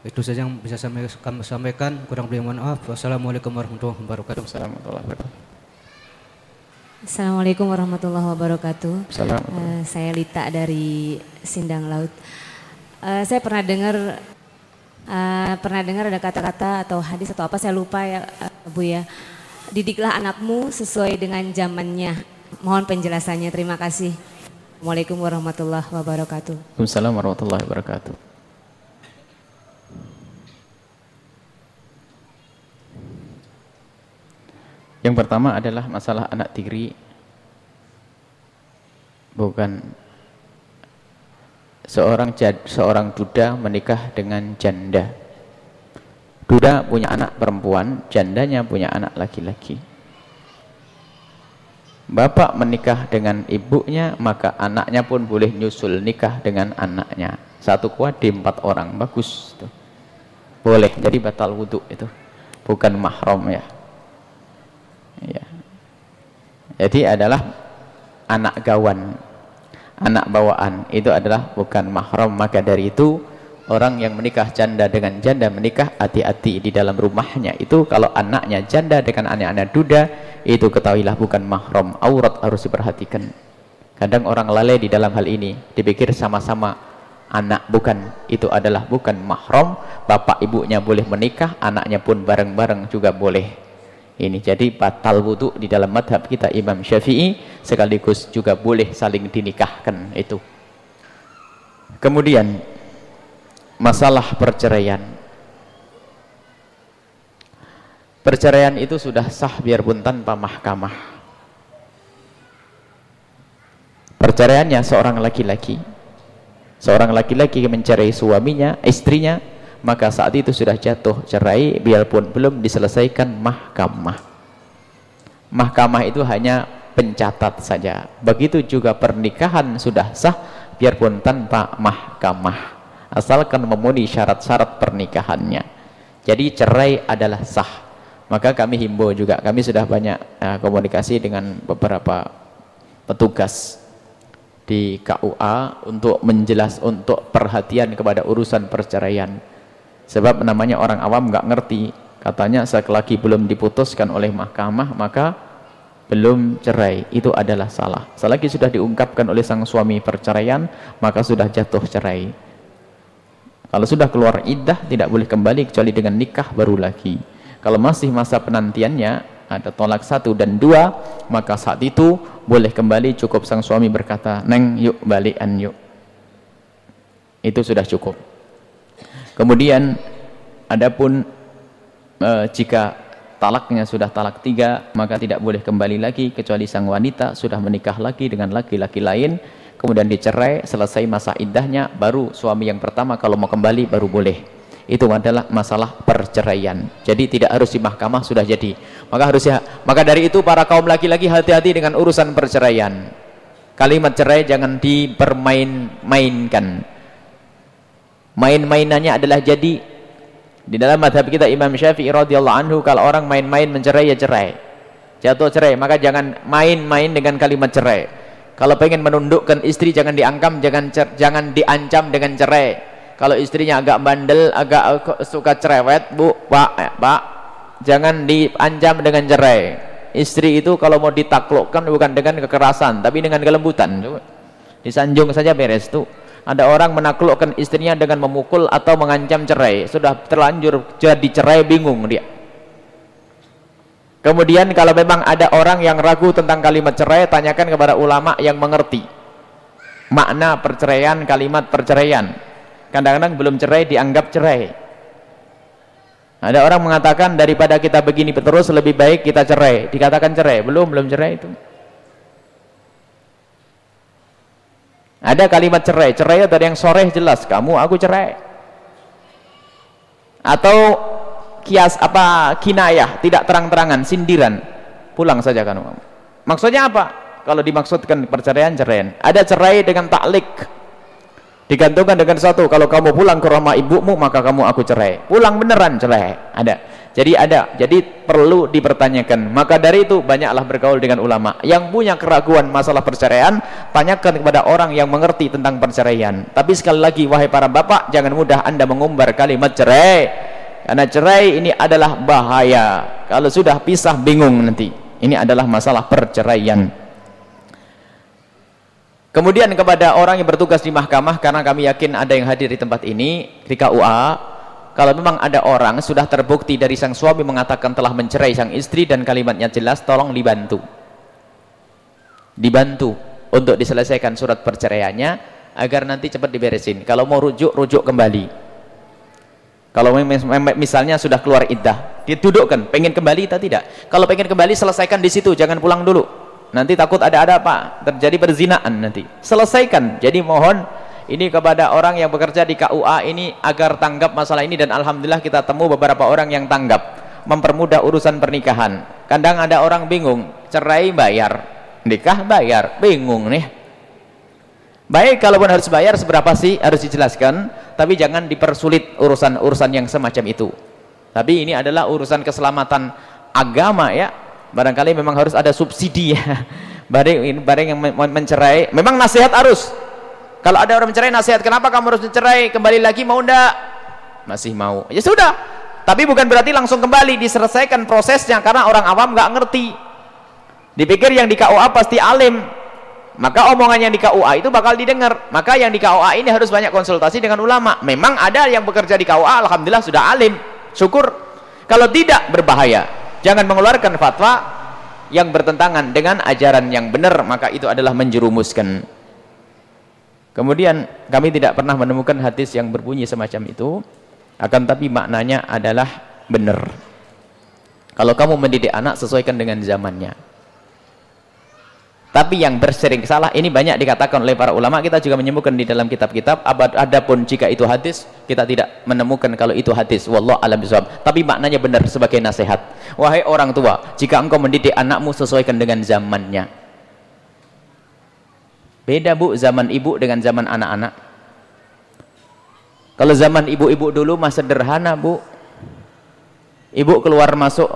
Itu saja yang bisa kami sampaikan. Kurang lebih mohon maaf. Wassalamualaikum warahmatullahi wabarakatuh. Uh, saya Lita dari Sindang Laut. Uh, saya pernah dengar uh, pernah dengar ada kata-kata atau hadis atau apa saya lupa ya uh, Bu ya. Didiklah anakmu sesuai dengan zamannya. Mohon penjelasannya. Terima kasih. Assalamualaikum warahmatullahi wabarakatuh. Waalaikumsalam warahmatullahi wabarakatuh. Yang pertama adalah masalah anak tiri bukan seorang jad, seorang duda menikah dengan janda. Duda punya anak perempuan, jandanya punya anak laki-laki. Bapak menikah dengan ibunya, maka anaknya pun boleh nyusul nikah dengan anaknya. Satu kuat di empat orang, bagus. Tuh. Boleh, jadi batal wudhu itu. Bukan mahram ya. Jadi adalah anak gawan, anak bawaan. Itu adalah bukan mahram. Maka dari itu, orang yang menikah janda dengan janda menikah hati-hati di dalam rumahnya. Itu kalau anaknya janda dengan anak-anak duda, itu ketahuilah bukan mahram aurat harus diperhatikan kadang orang lalai di dalam hal ini dipikir sama-sama anak bukan itu adalah bukan mahram bapak ibunya boleh menikah anaknya pun bareng-bareng juga boleh ini jadi batal wudhu di dalam madhab kita Imam Syafi'i sekaligus juga boleh saling dinikahkan itu kemudian masalah perceraian Perceraian itu sudah sah biarpun tanpa mahkamah. Perceraiannya seorang laki-laki. Seorang laki-laki mencerai suaminya, istrinya, maka saat itu sudah jatuh cerai biarpun belum diselesaikan mahkamah. Mahkamah itu hanya pencatat saja. Begitu juga pernikahan sudah sah biarpun tanpa mahkamah. Asalkan memenuhi syarat-syarat pernikahannya. Jadi cerai adalah sah maka kami himbau juga, kami sudah banyak uh, komunikasi dengan beberapa petugas di KUA untuk menjelas untuk perhatian kepada urusan perceraian. Sebab namanya orang awam nggak ngerti, katanya selagi belum diputuskan oleh mahkamah maka belum cerai, itu adalah salah. Selagi sudah diungkapkan oleh sang suami perceraian, maka sudah jatuh cerai. Kalau sudah keluar iddah tidak boleh kembali kecuali dengan nikah baru lagi. Kalau masih masa penantiannya ada tolak satu dan dua, maka saat itu boleh kembali cukup sang suami berkata, Neng yuk balikan yuk. Itu sudah cukup. Kemudian adapun e, jika talaknya sudah talak tiga, maka tidak boleh kembali lagi kecuali sang wanita sudah menikah lagi dengan laki-laki lain, kemudian dicerai, selesai masa iddahnya, baru suami yang pertama kalau mau kembali baru boleh itu adalah masalah perceraian. Jadi tidak harus di mahkamah sudah jadi. Maka harus ya, maka dari itu para kaum laki-laki hati-hati dengan urusan perceraian. Kalimat cerai jangan dipermain-mainkan. Main-mainannya adalah jadi di dalam madhab kita Imam Syafi'i radhiyallahu anhu kalau orang main-main mencerai ya cerai. Jatuh cerai, maka jangan main-main dengan kalimat cerai. Kalau pengen menundukkan istri jangan diangkam, jangan jangan diancam dengan cerai kalau istrinya agak bandel, agak suka cerewet, Bu, Pak, ya, Pak, jangan diancam dengan cerai. Istri itu kalau mau ditaklukkan bukan dengan kekerasan, tapi dengan kelembutan. Disanjung saja beres tuh. Ada orang menaklukkan istrinya dengan memukul atau mengancam cerai. Sudah terlanjur jadi cerai bingung dia. Kemudian kalau memang ada orang yang ragu tentang kalimat cerai, tanyakan kepada ulama yang mengerti. Makna perceraian, kalimat perceraian. Kadang-kadang belum cerai dianggap cerai. Ada orang mengatakan daripada kita begini terus lebih baik kita cerai. Dikatakan cerai, belum belum cerai itu. Ada kalimat cerai, cerai dari yang sore jelas, kamu aku cerai. Atau kias apa kinayah, tidak terang-terangan, sindiran. Pulang saja kamu. Maksudnya apa? Kalau dimaksudkan perceraian, ceraian. Ada cerai dengan taklik digantungkan dengan satu kalau kamu pulang ke rumah ibumu maka kamu aku cerai pulang beneran cerai ada jadi ada jadi perlu dipertanyakan. Maka dari itu banyaklah bergaul dengan ulama yang punya keraguan masalah perceraian tanyakan kepada orang yang mengerti tentang perceraian. Tapi sekali lagi wahai para bapak jangan mudah anda mengumbar kalimat cerai. Karena cerai ini adalah bahaya. Kalau sudah pisah bingung nanti. Ini adalah masalah perceraian. Kemudian kepada orang yang bertugas di mahkamah karena kami yakin ada yang hadir di tempat ini di KUA kalau memang ada orang sudah terbukti dari sang suami mengatakan telah mencerai sang istri dan kalimatnya jelas tolong dibantu. Dibantu untuk diselesaikan surat perceraiannya agar nanti cepat diberesin. Kalau mau rujuk, rujuk kembali. Kalau misalnya sudah keluar iddah ditudukkan, pengen kembali atau tidak? Kalau pengen kembali selesaikan di situ, jangan pulang dulu. Nanti takut ada-ada apa terjadi perzinaan nanti. Selesaikan. Jadi mohon ini kepada orang yang bekerja di KUA ini agar tanggap masalah ini dan Alhamdulillah kita temu beberapa orang yang tanggap mempermudah urusan pernikahan. Kadang ada orang bingung cerai bayar nikah bayar bingung nih. Baik kalaupun harus bayar seberapa sih harus dijelaskan tapi jangan dipersulit urusan-urusan yang semacam itu. Tapi ini adalah urusan keselamatan agama ya. Barangkali memang harus ada subsidi ya. [laughs] Bareng bareng yang mencerai memang nasihat harus kalau ada orang mencerai nasihat kenapa kamu harus mencerai? Kembali lagi mau ndak? Masih mau. Ya sudah. Tapi bukan berarti langsung kembali. Diselesaikan prosesnya karena orang awam nggak ngerti. Dipikir yang di KUA pasti alim. Maka omongan yang di KUA itu bakal didengar. Maka yang di KUA ini harus banyak konsultasi dengan ulama. Memang ada yang bekerja di KUA Alhamdulillah sudah alim. Syukur. Kalau tidak berbahaya. Jangan mengeluarkan fatwa yang bertentangan dengan ajaran yang benar maka itu adalah menjerumuskan kemudian kami tidak pernah menemukan hadis yang berbunyi semacam itu. Akan tapi maknanya adalah benar. Kalau kamu mendidik anak sesuaikan dengan zamannya. Tapi yang bersering salah ini banyak dikatakan oleh para ulama kita juga menyembuhkan di dalam kitab-kitab adapun jika itu hadis kita tidak menemukan kalau itu hadis. Wallah alam bisawab tapi maknanya benar sebagai nasihat. Wahai orang tua jika engkau mendidik anakmu sesuaikan dengan zamannya beda bu zaman ibu dengan zaman anak-anak. Kalau zaman ibu-ibu dulu masih sederhana bu. Ibu keluar masuk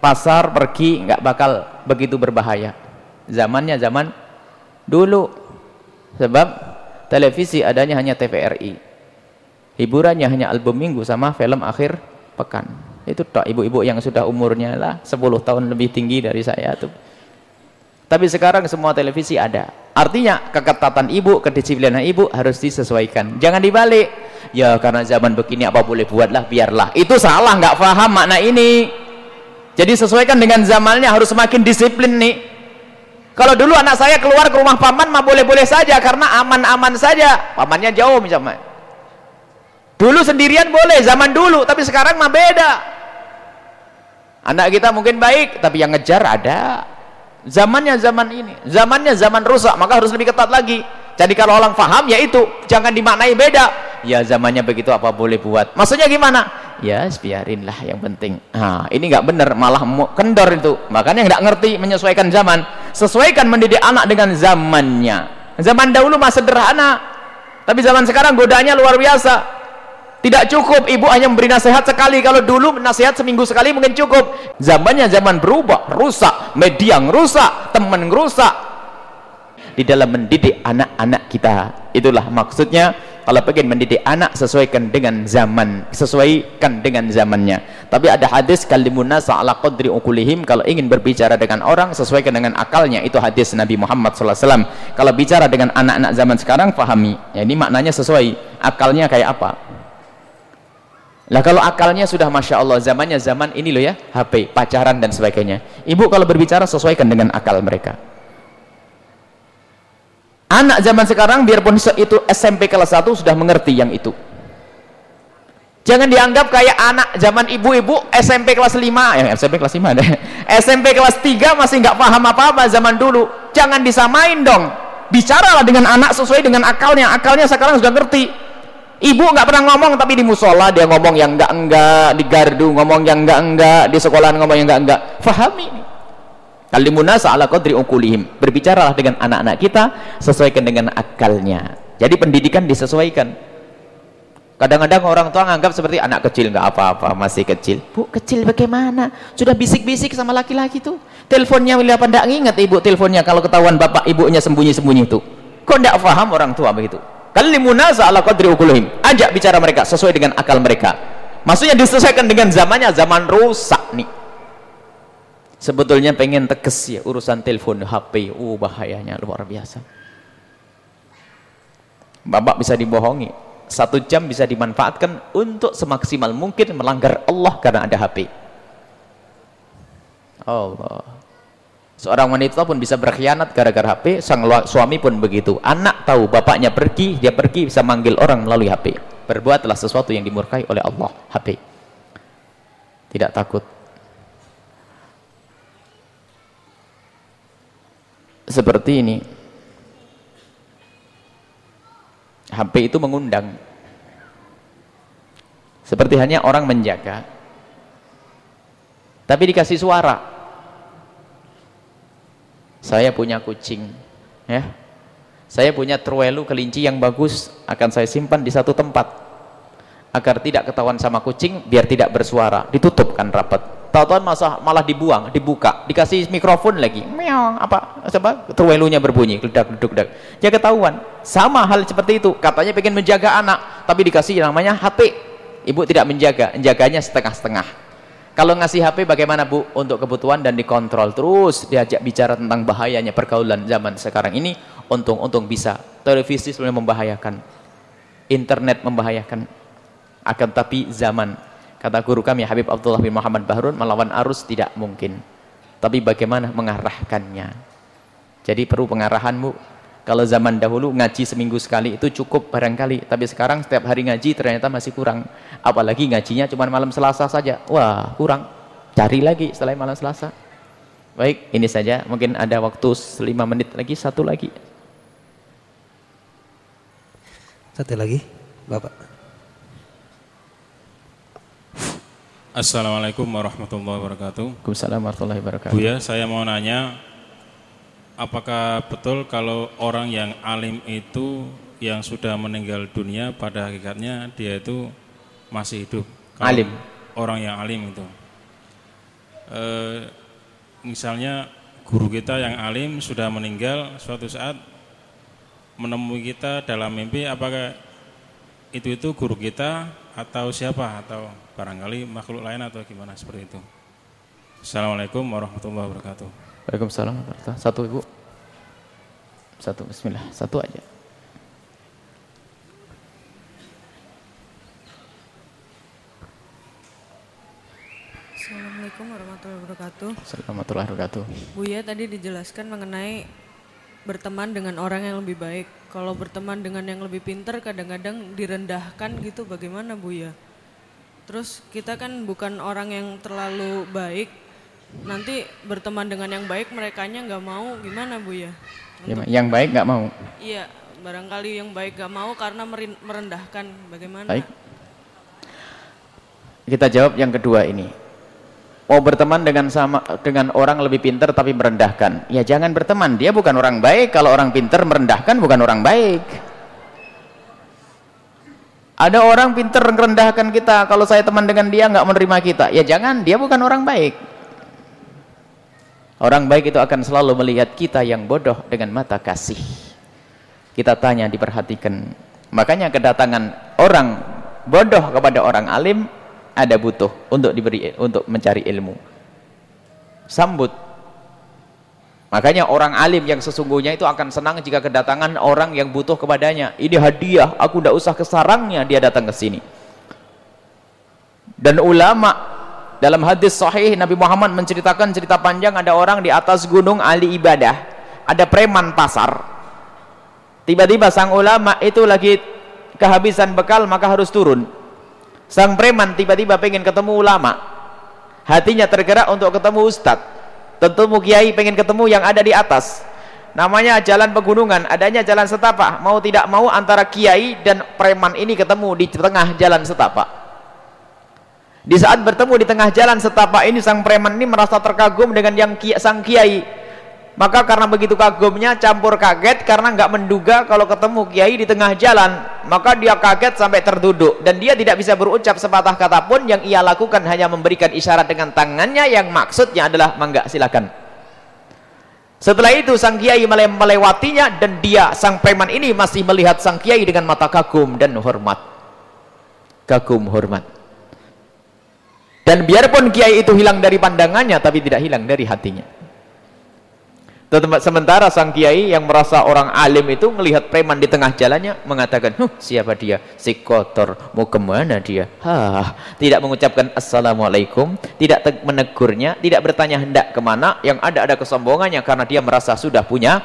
pasar pergi nggak bakal begitu berbahaya. Zamannya zaman dulu. Sebab televisi adanya hanya TVRI hiburannya hanya album minggu sama film akhir pekan. Itu tak ibu-ibu yang sudah umurnya lah 10 tahun lebih tinggi dari saya tuh tapi sekarang semua televisi ada artinya keketatan ibu kedisiplinan ibu harus disesuaikan jangan dibalik ya karena zaman begini apa boleh buatlah biarlah itu salah nggak paham makna ini jadi sesuaikan dengan zamannya harus semakin disiplin nih kalau dulu anak saya keluar ke rumah paman mah boleh-boleh saja karena aman-aman saja. Pamannya jauh misalnya. Dulu sendirian boleh zaman dulu, tapi sekarang mah beda. Anak kita mungkin baik, tapi yang ngejar ada. Zamannya zaman ini, zamannya zaman rusak, maka harus lebih ketat lagi. Jadi kalau orang paham ya itu, jangan dimaknai beda. Ya zamannya begitu apa boleh buat. Maksudnya gimana? ya biarinlah yang penting nah, ini nggak benar malah kendor itu makanya nggak ngerti menyesuaikan zaman sesuaikan mendidik anak dengan zamannya zaman dahulu masih sederhana tapi zaman sekarang godanya luar biasa tidak cukup. Ibu hanya memberi nasihat sekali. Kalau dulu nasihat seminggu sekali mungkin cukup. Zamannya zaman berubah rusak. Media rusak teman rusak di dalam mendidik anak-anak kita itulah maksudnya. Kalau pengen mendidik anak sesuaikan dengan zaman sesuaikan dengan zamannya. Tapi ada hadis kalimuna sa'ala qadri ukulihim kalau ingin berbicara dengan orang sesuaikan dengan akalnya. Itu hadis Nabi Muhammad SAW kalau bicara dengan anak-anak zaman sekarang pahami ya, ini maknanya sesuai. Akalnya kayak apa lah kalau akalnya sudah Masya Allah zamannya zaman ini loh ya HP, pacaran dan sebagainya. Ibu kalau berbicara sesuaikan dengan akal mereka. Anak zaman sekarang biarpun itu SMP kelas 1 sudah mengerti yang itu. Jangan dianggap kayak anak zaman ibu-ibu SMP kelas 5 ya SMP kelas 5 deh SMP kelas 3 masih nggak paham apa-apa zaman dulu. Jangan disamain dong. Bicaralah dengan anak sesuai dengan akalnya. Akalnya sekarang sudah ngerti ibu nggak pernah ngomong tapi di musola dia ngomong yang enggak enggak di gardu ngomong yang enggak enggak di sekolah ngomong yang enggak enggak fahami Kalimunasa ala qadri ukulihim. Berbicaralah dengan anak-anak kita sesuaikan dengan akalnya. Jadi pendidikan disesuaikan. Kadang-kadang orang tua menganggap seperti anak kecil nggak apa-apa, masih kecil. Bu, kecil bagaimana? Sudah bisik-bisik sama laki-laki tuh. Teleponnya apa enggak nginget ibu teleponnya kalau ketahuan bapak ibunya sembunyi-sembunyi itu. Kok enggak paham orang tua begitu? Kalimunasa ala qadri ukulihim. Ajak bicara mereka sesuai dengan akal mereka. Maksudnya disesuaikan dengan zamannya, zaman rusak nih. Sebetulnya pengen tegas ya urusan telepon HP uh bahayanya luar biasa. Bapak bisa dibohongi. Satu jam bisa dimanfaatkan untuk semaksimal mungkin melanggar Allah karena ada HP Allah seorang wanita pun bisa berkhianat gara-gara HP sang suami pun begitu. Anak tahu bapaknya pergi dia pergi bisa manggil orang melalui HP berbuatlah sesuatu yang dimurkai oleh Allah HP tidak takut. Seperti ini. HP itu mengundang. Seperti hanya orang menjaga tapi dikasih suara saya punya kucing ya saya punya truelu kelinci yang bagus akan saya simpan di satu tempat agar tidak ketahuan sama kucing biar tidak bersuara ditutupkan rapat tahu-tahu malah, malah dibuang, dibuka, dikasih mikrofon lagi, meong, apa, coba truelunya berbunyi, ledak, ledak, ledak. Ya ketahuan. Sama hal seperti itu. Katanya pengen menjaga anak, tapi dikasih namanya HP. Ibu tidak menjaga, menjaganya setengah-setengah. Kalau ngasih HP bagaimana Bu? Untuk kebutuhan dan dikontrol terus, diajak bicara tentang bahayanya pergaulan zaman sekarang ini. Untung-untung bisa. Televisi sebenarnya membahayakan. Internet membahayakan. Akan tapi zaman Kata guru kami Habib Abdullah bin Muhammad Bahrun melawan arus tidak mungkin. Tapi bagaimana mengarahkannya? Jadi perlu pengarahanmu. Kalau zaman dahulu ngaji seminggu sekali itu cukup barangkali. Tapi sekarang setiap hari ngaji ternyata masih kurang. Apalagi ngajinya cuma malam Selasa saja. Wah kurang. Cari lagi setelah malam Selasa. Baik, ini saja. Mungkin ada waktu 5 menit lagi, satu lagi. Satu lagi, Bapak. Assalamualaikum warahmatullahi wabarakatuh. Waalaikumsalam warahmatullahi wabarakatuh. Buya, saya mau nanya, apakah betul kalau orang yang alim itu yang sudah meninggal dunia pada hakikatnya dia itu masih hidup? Kalau alim. Orang yang alim itu. E, misalnya guru kita yang alim sudah meninggal suatu saat menemui kita dalam mimpi, apakah itu itu guru kita atau siapa atau barangkali makhluk lain atau gimana seperti itu. Assalamualaikum warahmatullahi wabarakatuh. Waalaikumsalam Satu ibu. Satu bismillah. Satu aja. Assalamualaikum warahmatullahi wabarakatuh. Assalamualaikum warahmatullahi wabarakatuh. Buya tadi dijelaskan mengenai berteman dengan orang yang lebih baik. Kalau berteman dengan yang lebih pintar kadang-kadang direndahkan gitu bagaimana Buya? Terus kita kan bukan orang yang terlalu baik. Nanti berteman dengan yang baik mereka nya nggak mau gimana Bu ya? Untuk, yang baik nggak mau? Iya, barangkali yang baik nggak mau karena merendahkan. Bagaimana? Baik. Kita jawab yang kedua ini. Mau berteman dengan sama dengan orang lebih pintar tapi merendahkan. Ya jangan berteman. Dia bukan orang baik. Kalau orang pintar merendahkan bukan orang baik. Ada orang pinter merendahkan kita, kalau saya teman dengan dia nggak menerima kita. Ya jangan, dia bukan orang baik. Orang baik itu akan selalu melihat kita yang bodoh dengan mata kasih. Kita tanya, diperhatikan. makanya kedatangan orang bodoh kepada orang alim ada butuh untuk diberi untuk mencari ilmu sambut makanya orang alim yang sesungguhnya itu akan senang jika kedatangan orang yang butuh kepadanya ini hadiah aku tidak usah ke sarangnya dia datang ke sini dan ulama dalam hadis sahih Nabi Muhammad menceritakan cerita panjang ada orang di atas gunung ahli ibadah ada preman pasar. Tiba-tiba sang ulama itu lagi kehabisan bekal maka harus turun. Sang preman tiba-tiba pengen ketemu ulama. Hatinya tergerak untuk ketemu ustad ketemu kiai pengen ketemu yang ada di atas. Namanya jalan pegunungan adanya jalan setapak. Mau tidak mau antara kiai dan preman ini ketemu di tengah jalan setapak di saat bertemu di tengah jalan setapak ini sang preman ini merasa terkagum dengan yang sang kiai. Maka karena begitu kagumnya campur kaget karena nggak menduga kalau ketemu kiai di tengah jalan. Maka dia kaget sampai terduduk. Dan dia tidak bisa berucap sepatah kata pun yang ia lakukan hanya memberikan isyarat dengan tangannya yang maksudnya adalah mangga silakan. Setelah itu sang kiai melewatinya dan dia sang preman ini masih melihat sang kiai dengan mata kagum dan hormat. Kagum hormat dan biarpun kiai itu hilang dari pandangannya tapi tidak hilang dari hatinya Sementara sang kiai yang merasa orang alim itu melihat preman di tengah jalannya mengatakan, huh, siapa dia? Si kotor, mau ke mana dia? Hah, tidak mengucapkan assalamualaikum, tidak menegurnya, tidak bertanya hendak ke mana, yang ada ada kesombongannya karena dia merasa sudah punya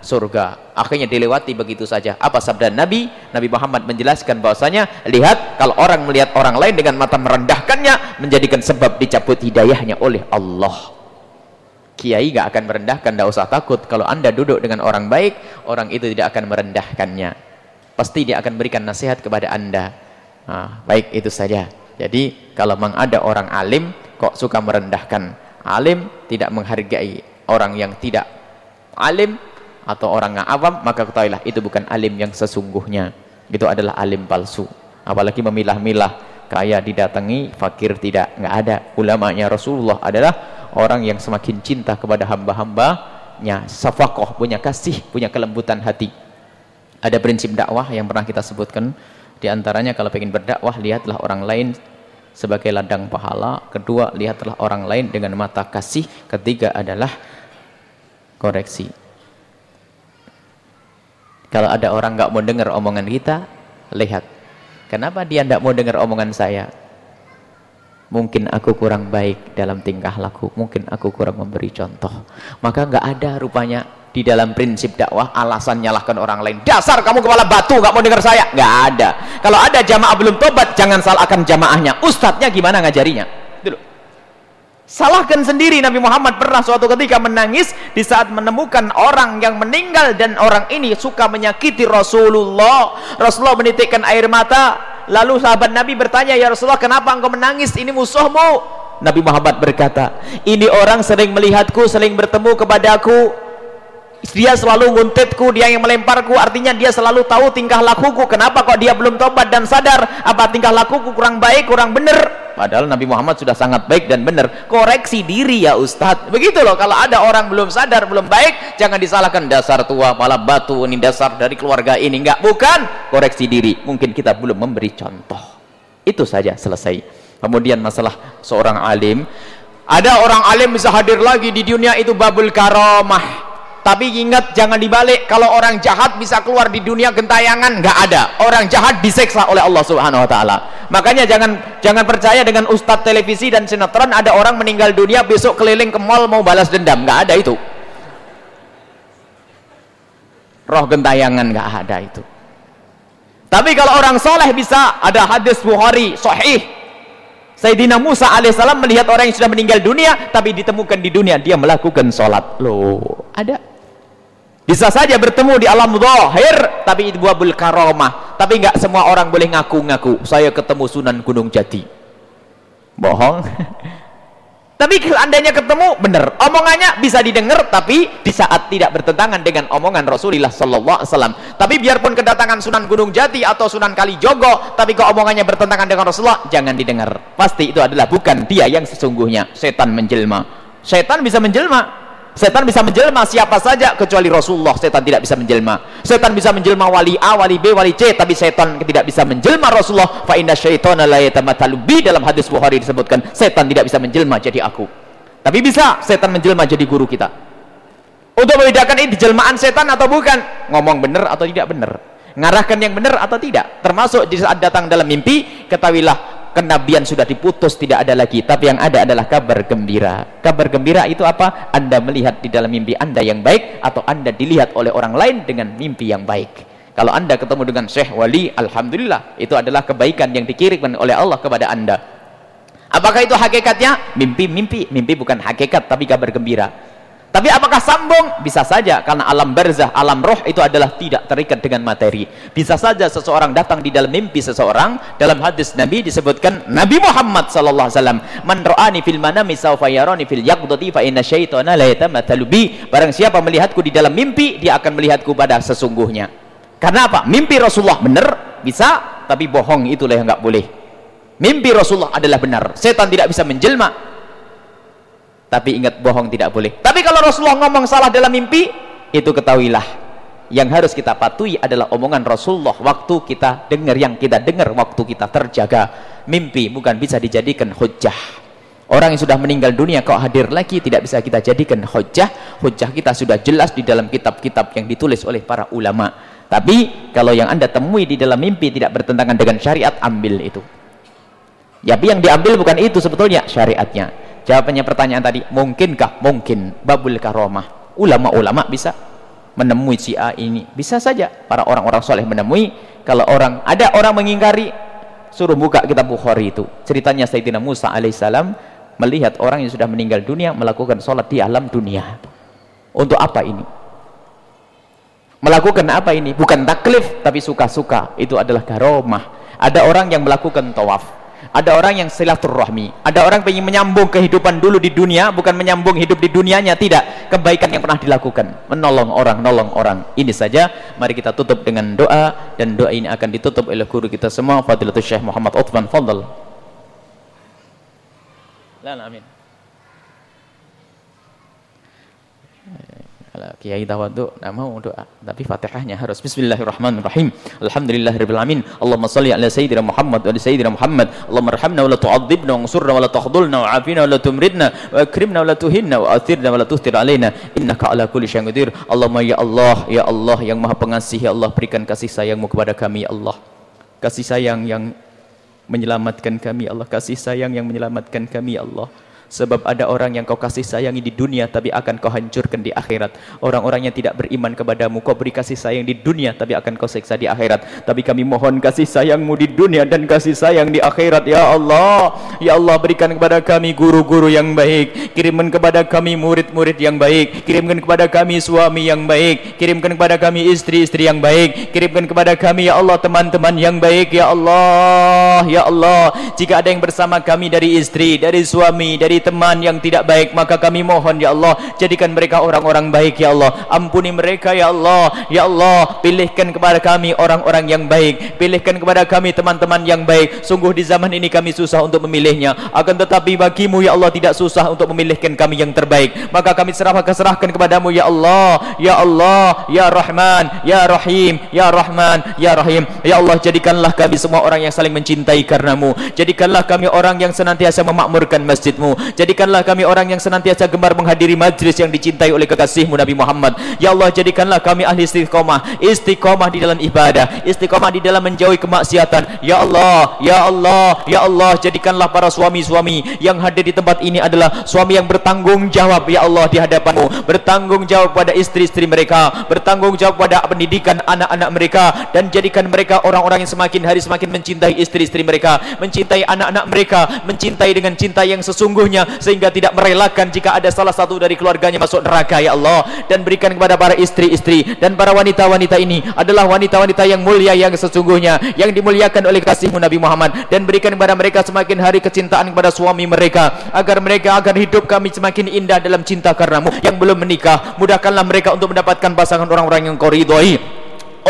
surga. Akhirnya dilewati begitu saja. Apa sabda Nabi? Nabi Muhammad menjelaskan bahwasanya, lihat kalau orang melihat orang lain dengan mata merendahkannya, menjadikan sebab dicabut hidayahnya oleh Allah kiai gak akan merendahkan tidak usah takut kalau anda duduk dengan orang baik orang itu tidak akan merendahkannya pasti dia akan berikan nasihat kepada anda nah, baik itu saja jadi kalau memang ada orang alim kok suka merendahkan alim tidak menghargai orang yang tidak alim atau orang yang awam maka ketahuilah itu bukan alim yang sesungguhnya. Itu adalah alim palsu. Apalagi memilah-milah kaya didatangi fakir tidak. Nggak ada. Ulamanya Rasulullah adalah orang yang semakin cinta kepada hamba-hambanya. Safakoh, punya kasih, punya kelembutan hati. Ada prinsip dakwah yang pernah kita sebutkan. Di antaranya kalau ingin berdakwah lihatlah orang lain sebagai ladang pahala. Kedua lihatlah orang lain dengan mata kasih. Ketiga adalah koreksi kalau ada orang nggak mau dengar omongan kita lihat. Kenapa dia tidak mau dengar omongan saya? Mungkin aku kurang baik dalam tingkah laku. Mungkin aku kurang memberi contoh. Maka nggak ada rupanya di dalam prinsip dakwah alasan nyalahkan orang lain. Dasar kamu kepala batu nggak mau dengar saya. Nggak ada. Kalau ada jamaah belum tobat jangan salahkan jamaahnya. Ustadznya gimana ngajarinya salahkan sendiri Nabi Muhammad pernah suatu ketika menangis di saat menemukan orang yang meninggal dan orang ini suka menyakiti Rasulullah Rasulullah menitikkan air mata Lalu sahabat Nabi bertanya, "Ya Rasulullah, kenapa engkau menangis? Ini musuhmu." Nabi Muhammad berkata, "Ini orang sering melihatku, sering bertemu kepadaku. Dia selalu nguntitku, dia yang melemparku, artinya dia selalu tahu tingkah lakuku. Kenapa kok dia belum tobat dan sadar apa tingkah lakuku kurang baik, kurang benar?" Padahal Nabi Muhammad sudah sangat baik dan benar. Koreksi diri ya Ustadz. Begitu loh, kalau ada orang belum sadar, belum baik, jangan disalahkan dasar tua, malah batu, ini dasar dari keluarga ini. Enggak, bukan. Koreksi diri. Mungkin kita belum memberi contoh. Itu saja, selesai. Kemudian masalah seorang alim. Ada orang alim bisa hadir lagi di dunia itu babul karomah tapi ingat jangan dibalik. Kalau orang jahat bisa keluar di dunia gentayangan nggak ada. Orang jahat diseksa oleh Allah subhanahu wa ta'ala. Makanya jangan jangan percaya dengan ustadz televisi dan sinetron ada orang meninggal dunia besok keliling ke mall mau balas dendam. Nggak ada itu. Roh gentayangan nggak ada itu. Tapi kalau orang soleh bisa ada hadis Bukhari sahih. Sayyidina Musa alaihissalam melihat orang yang sudah meninggal dunia tapi ditemukan di dunia dia melakukan sholat. Loh ada bisa saja bertemu di alam zahir tapi itu buabul karomah tapi nggak semua orang boleh ngaku-ngaku. Saya ketemu Sunan Gunung Jati. Bohong. [laughs] Tapi andainya ketemu benar omongannya bisa didengar tapi di saat tidak bertentangan dengan omongan Rasulullah sallallahu alaihi wasallam. Tapi biarpun kedatangan Sunan Gunung Jati atau Sunan Kalijogo tapi kalau omongannya bertentangan dengan Rasulullah jangan didengar. Pasti itu adalah bukan dia yang sesungguhnya. Setan menjelma. Setan bisa menjelma Setan bisa menjelma siapa saja kecuali Rasulullah. Setan tidak bisa menjelma. Setan bisa menjelma wali A, wali B, wali C, tapi setan tidak bisa menjelma Rasulullah. Fa inna syaitana la yatamathalu bi dalam hadis Bukhari disebutkan, setan tidak bisa menjelma jadi aku. Tapi bisa setan menjelma jadi guru kita. Untuk membedakan ini jelmaan setan atau bukan, ngomong benar atau tidak benar. Ngarahkan yang benar atau tidak. Termasuk di saat datang dalam mimpi, ketahuilah kenabian sudah diputus tidak ada lagi. Tapi yang ada adalah kabar gembira. Kabar gembira itu apa? Anda melihat di dalam mimpi anda yang baik atau anda dilihat oleh orang lain dengan mimpi yang baik. Kalau anda ketemu dengan syekh wali alhamdulillah itu adalah kebaikan yang dikirimkan oleh Allah kepada anda. Apakah itu hakikatnya? Mimpi mimpi. Mimpi bukan hakikat tapi kabar gembira tapi apakah sambung? Bisa saja karena alam barzah, alam roh itu adalah tidak terikat dengan materi. Bisa saja seseorang datang di dalam mimpi seseorang. Dalam hadis Nabi disebutkan Nabi Muhammad sallallahu alaihi wasallam, "Man ra'ani fil manami sawfa yarani fil yaqdati fa inna syaitana la yatamathalu bi." Barang siapa melihatku di dalam mimpi, dia akan melihatku pada sesungguhnya. Karena apa? Mimpi Rasulullah benar, bisa, tapi bohong itulah yang enggak boleh. Mimpi Rasulullah adalah benar. Setan tidak bisa menjelma tapi ingat bohong tidak boleh. Tapi kalau Rasulullah ngomong salah dalam mimpi itu ketahuilah. Yang harus kita patuhi adalah omongan Rasulullah waktu kita dengar yang kita dengar waktu kita terjaga. Mimpi bukan bisa dijadikan hujah orang yang sudah meninggal dunia kok hadir lagi tidak bisa kita jadikan hujah hujah kita sudah jelas di dalam kitab-kitab yang ditulis oleh para ulama. Tapi kalau yang anda temui di dalam mimpi tidak bertentangan dengan syariat ambil itu. Ya, tapi yang diambil bukan itu sebetulnya syariatnya jawabannya pertanyaan tadi mungkinkah mungkin babul karomah ulama-ulama bisa menemui si A ini. Bisa saja para orang-orang soleh menemui. Kalau orang ada orang mengingkari suruh buka kitab Bukhari itu. Ceritanya Sayyidina Musa alaihissalam melihat orang yang sudah meninggal dunia melakukan sholat di alam dunia. Untuk apa ini? Melakukan apa ini? Bukan taklif tapi suka-suka. Itu adalah karomah. Ada orang yang melakukan tawaf ada orang yang silaturahmi. Ada orang ingin menyambung kehidupan dulu di dunia bukan menyambung hidup di dunianya. Tidak. Kebaikan yang pernah dilakukan. Menolong orang nolong orang. Ini saja. Mari kita tutup dengan doa. Dan doa ini akan ditutup oleh guru kita semua Fadilatul Syekh Muhammad Uthman Fadl. Amin kalau kiai tawadhu tidak mau doa tapi fatihahnya harus. Bismillahirrahmanirrahim. Alhamdulillahirabbil alamin. Allahumma shalli ala sayyidina Muhammad wa ala sayyidina Muhammad. Allahumma arhamna wa la tu'adzibna wa ansurna wa la takhdhulna wa afina wa la tumridna wa akrimna wa la tuhinna wa athirna wa la tuhtir alaina. Innaka ala kulli syai'in qadir. Allahumma ya Allah ya Allah yang maha pengasih ya Allah berikan kasih sayangmu kepada kami ya Allah. Kasih sayang yang menyelamatkan kami ya Allah. Kasih sayang yang menyelamatkan kami ya Allah Sebab ada orang yang kau kasih sayangi di dunia tapi akan kau hancurkan di akhirat. Orang-orang yang tidak beriman kepadamu kau beri kasih sayang di dunia tapi akan kau seksa di akhirat. Tapi kami mohon kasih sayangmu di dunia dan kasih sayang di akhirat ya Allah. Ya Allah berikan kepada kami guru-guru yang baik. Kirimkan kepada kami murid-murid yang baik. Kirimkan kepada kami suami yang baik. Kirimkan kepada kami istri-istri yang baik. Kirimkan kepada kami ya Allah teman-teman yang baik ya Allah. Ya Allah jika ada yang bersama kami dari istri, dari suami, dari teman yang tidak baik maka kami mohon ya Allah jadikan mereka orang-orang baik ya Allah. Ampuni mereka ya Allah. Ya Allah pilihkan kepada kami orang-orang yang baik. Pilihkan kepada kami teman-teman yang baik. Sungguh di zaman ini kami susah untuk memilihnya. Akan tetapi bagimu ya Allah tidak susah untuk memilihkan kami yang terbaik. Maka kami serahkan keserahkan kepadamu ya Allah. Ya Allah ya Rahman ya Rahim ya Rahman ya Rahim. Ya Allah jadikanlah kami semua orang yang saling mencintai karenamu. Jadikanlah kami orang yang senantiasa memakmurkan masjidmu Jadikanlah kami orang yang senantiasa gemar menghadiri majlis yang dicintai oleh kekasihmu Nabi Muhammad. Ya Allah jadikanlah kami ahli istiqomah, istiqomah di dalam ibadah, istiqomah di dalam menjauhi kemaksiatan. Ya Allah, Ya Allah, Ya Allah jadikanlah para suami-suami yang hadir di tempat ini adalah suami yang bertanggung jawab Ya Allah di hadapanmu, bertanggung jawab pada istri-istri mereka, bertanggung jawab pada pendidikan anak-anak mereka dan jadikan mereka orang-orang yang semakin hari semakin mencintai istri-istri mereka, mencintai anak-anak mereka, mencintai dengan cinta yang sesungguhnya keluarganya sehingga tidak merelakan jika ada salah satu dari keluarganya masuk neraka ya Allah. Dan berikan kepada para istri-istri dan para wanita-wanita ini adalah wanita-wanita yang mulia yang sesungguhnya yang dimuliakan oleh kasihmu Nabi Muhammad. Dan berikan kepada mereka semakin hari kecintaan kepada suami mereka agar mereka agar hidup kami semakin indah dalam cinta karenamu yang belum menikah. Mudahkanlah mereka untuk mendapatkan pasangan orang-orang yang kau ridhoi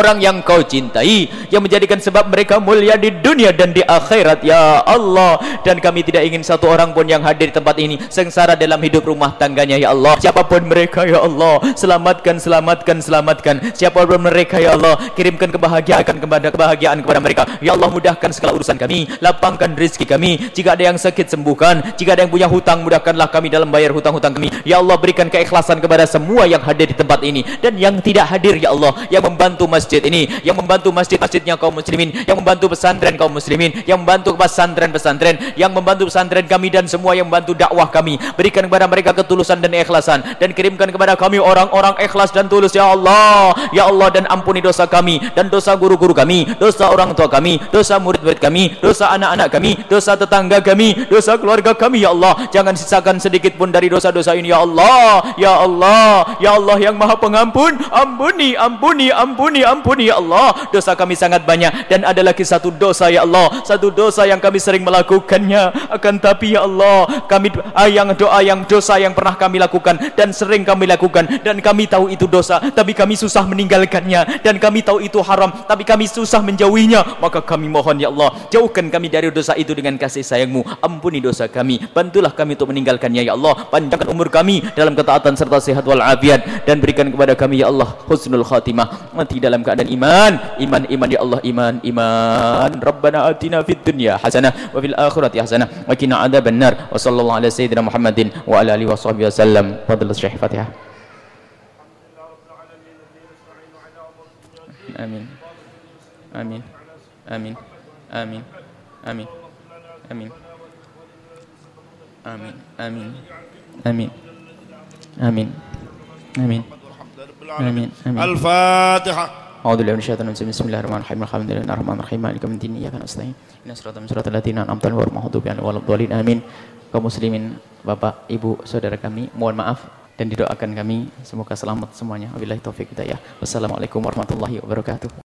orang yang kau cintai yang menjadikan sebab mereka mulia di dunia dan di akhirat. Ya Allah dan kami tidak ingin satu orang pun yang hadir di tempat ini sengsara dalam hidup rumah tangganya ya Allah. Siapa pun mereka ya Allah selamatkan selamatkan selamatkan. Siapa pun mereka ya Allah kirimkan kebahagiaan kepada kebahagiaan kepada mereka. Ya Allah mudahkan segala urusan kami lapangkan rezeki kami. Jika ada yang sakit sembuhkan. Jika ada yang punya hutang mudahkanlah kami dalam bayar hutang-hutang kami. Ya Allah berikan keikhlasan kepada semua yang hadir di tempat ini. Dan yang tidak hadir ya Allah yang membantu masjid ini yang membantu masjid-masjidnya kaum muslimin yang membantu pesantren kaum muslimin yang membantu pesantren-pesantren yang membantu pesantren kami dan semua yang membantu dakwah kami. Berikan kepada mereka ketulusan dan ikhlasan dan kirimkan kepada kami orang-orang ikhlas dan tulus. Ya Allah ya Allah dan ampuni dosa kami dan dosa guru-guru kami dosa orang tua kami dosa murid-murid kami dosa anak-anak kami dosa tetangga kami dosa keluarga kami. Ya Allah jangan sisakan sedikit pun dari dosa-dosa ini. Ya Allah ya Allah ya Allah yang maha pengampun ampuni ampuni ampuni ampuni ya Allah. Dosa kami sangat banyak. Dan ada lagi satu dosa ya Allah. Satu dosa yang kami sering melakukannya. Akan tapi ya Allah kami ah, yang doa yang dosa yang pernah kami lakukan dan sering kami lakukan. Dan kami tahu itu dosa tapi kami susah meninggalkannya. Dan kami tahu itu haram tapi kami susah menjauhinya. Maka kami mohon ya Allah jauhkan kami dari dosa itu dengan kasih sayangmu. Ampuni dosa kami. Bantulah kami untuk meninggalkannya ya Allah. Panjangkan umur kami dalam ketaatan serta sehat walafiat. Dan berikan kepada kami ya Allah husnul khatimah. Mati dalam keadaan iman iman iman ya Allah iman iman Rabbana atina fid dunya hasanah wa fil akhirati hasanah wa qina adzaban nar wa sallallahu ala sayyidina Muhammadin wa ala alihi wa sahbihi wasallam fadhil syekh Fatihah Amin Amin Amin Amin Amin Amin Amin Amin Amin Amin Amin Amin Amin Al-Fatihah أعوذ بالله من الشيطان الرجيم بسم الله الرحمن الرحيم الحمد لله الرحمن الرحيم مالك يوم الدين إياك نستعين إن صراط من صراط الذين أنعمت عليهم غير المغضوب عليهم ولا الضالين آمين kaum muslimin Bapak Ibu saudara kami mohon maaf dan didoakan kami semoga selamat semuanya wabillahi taufik hidayah wassalamualaikum warahmatullahi wabarakatuh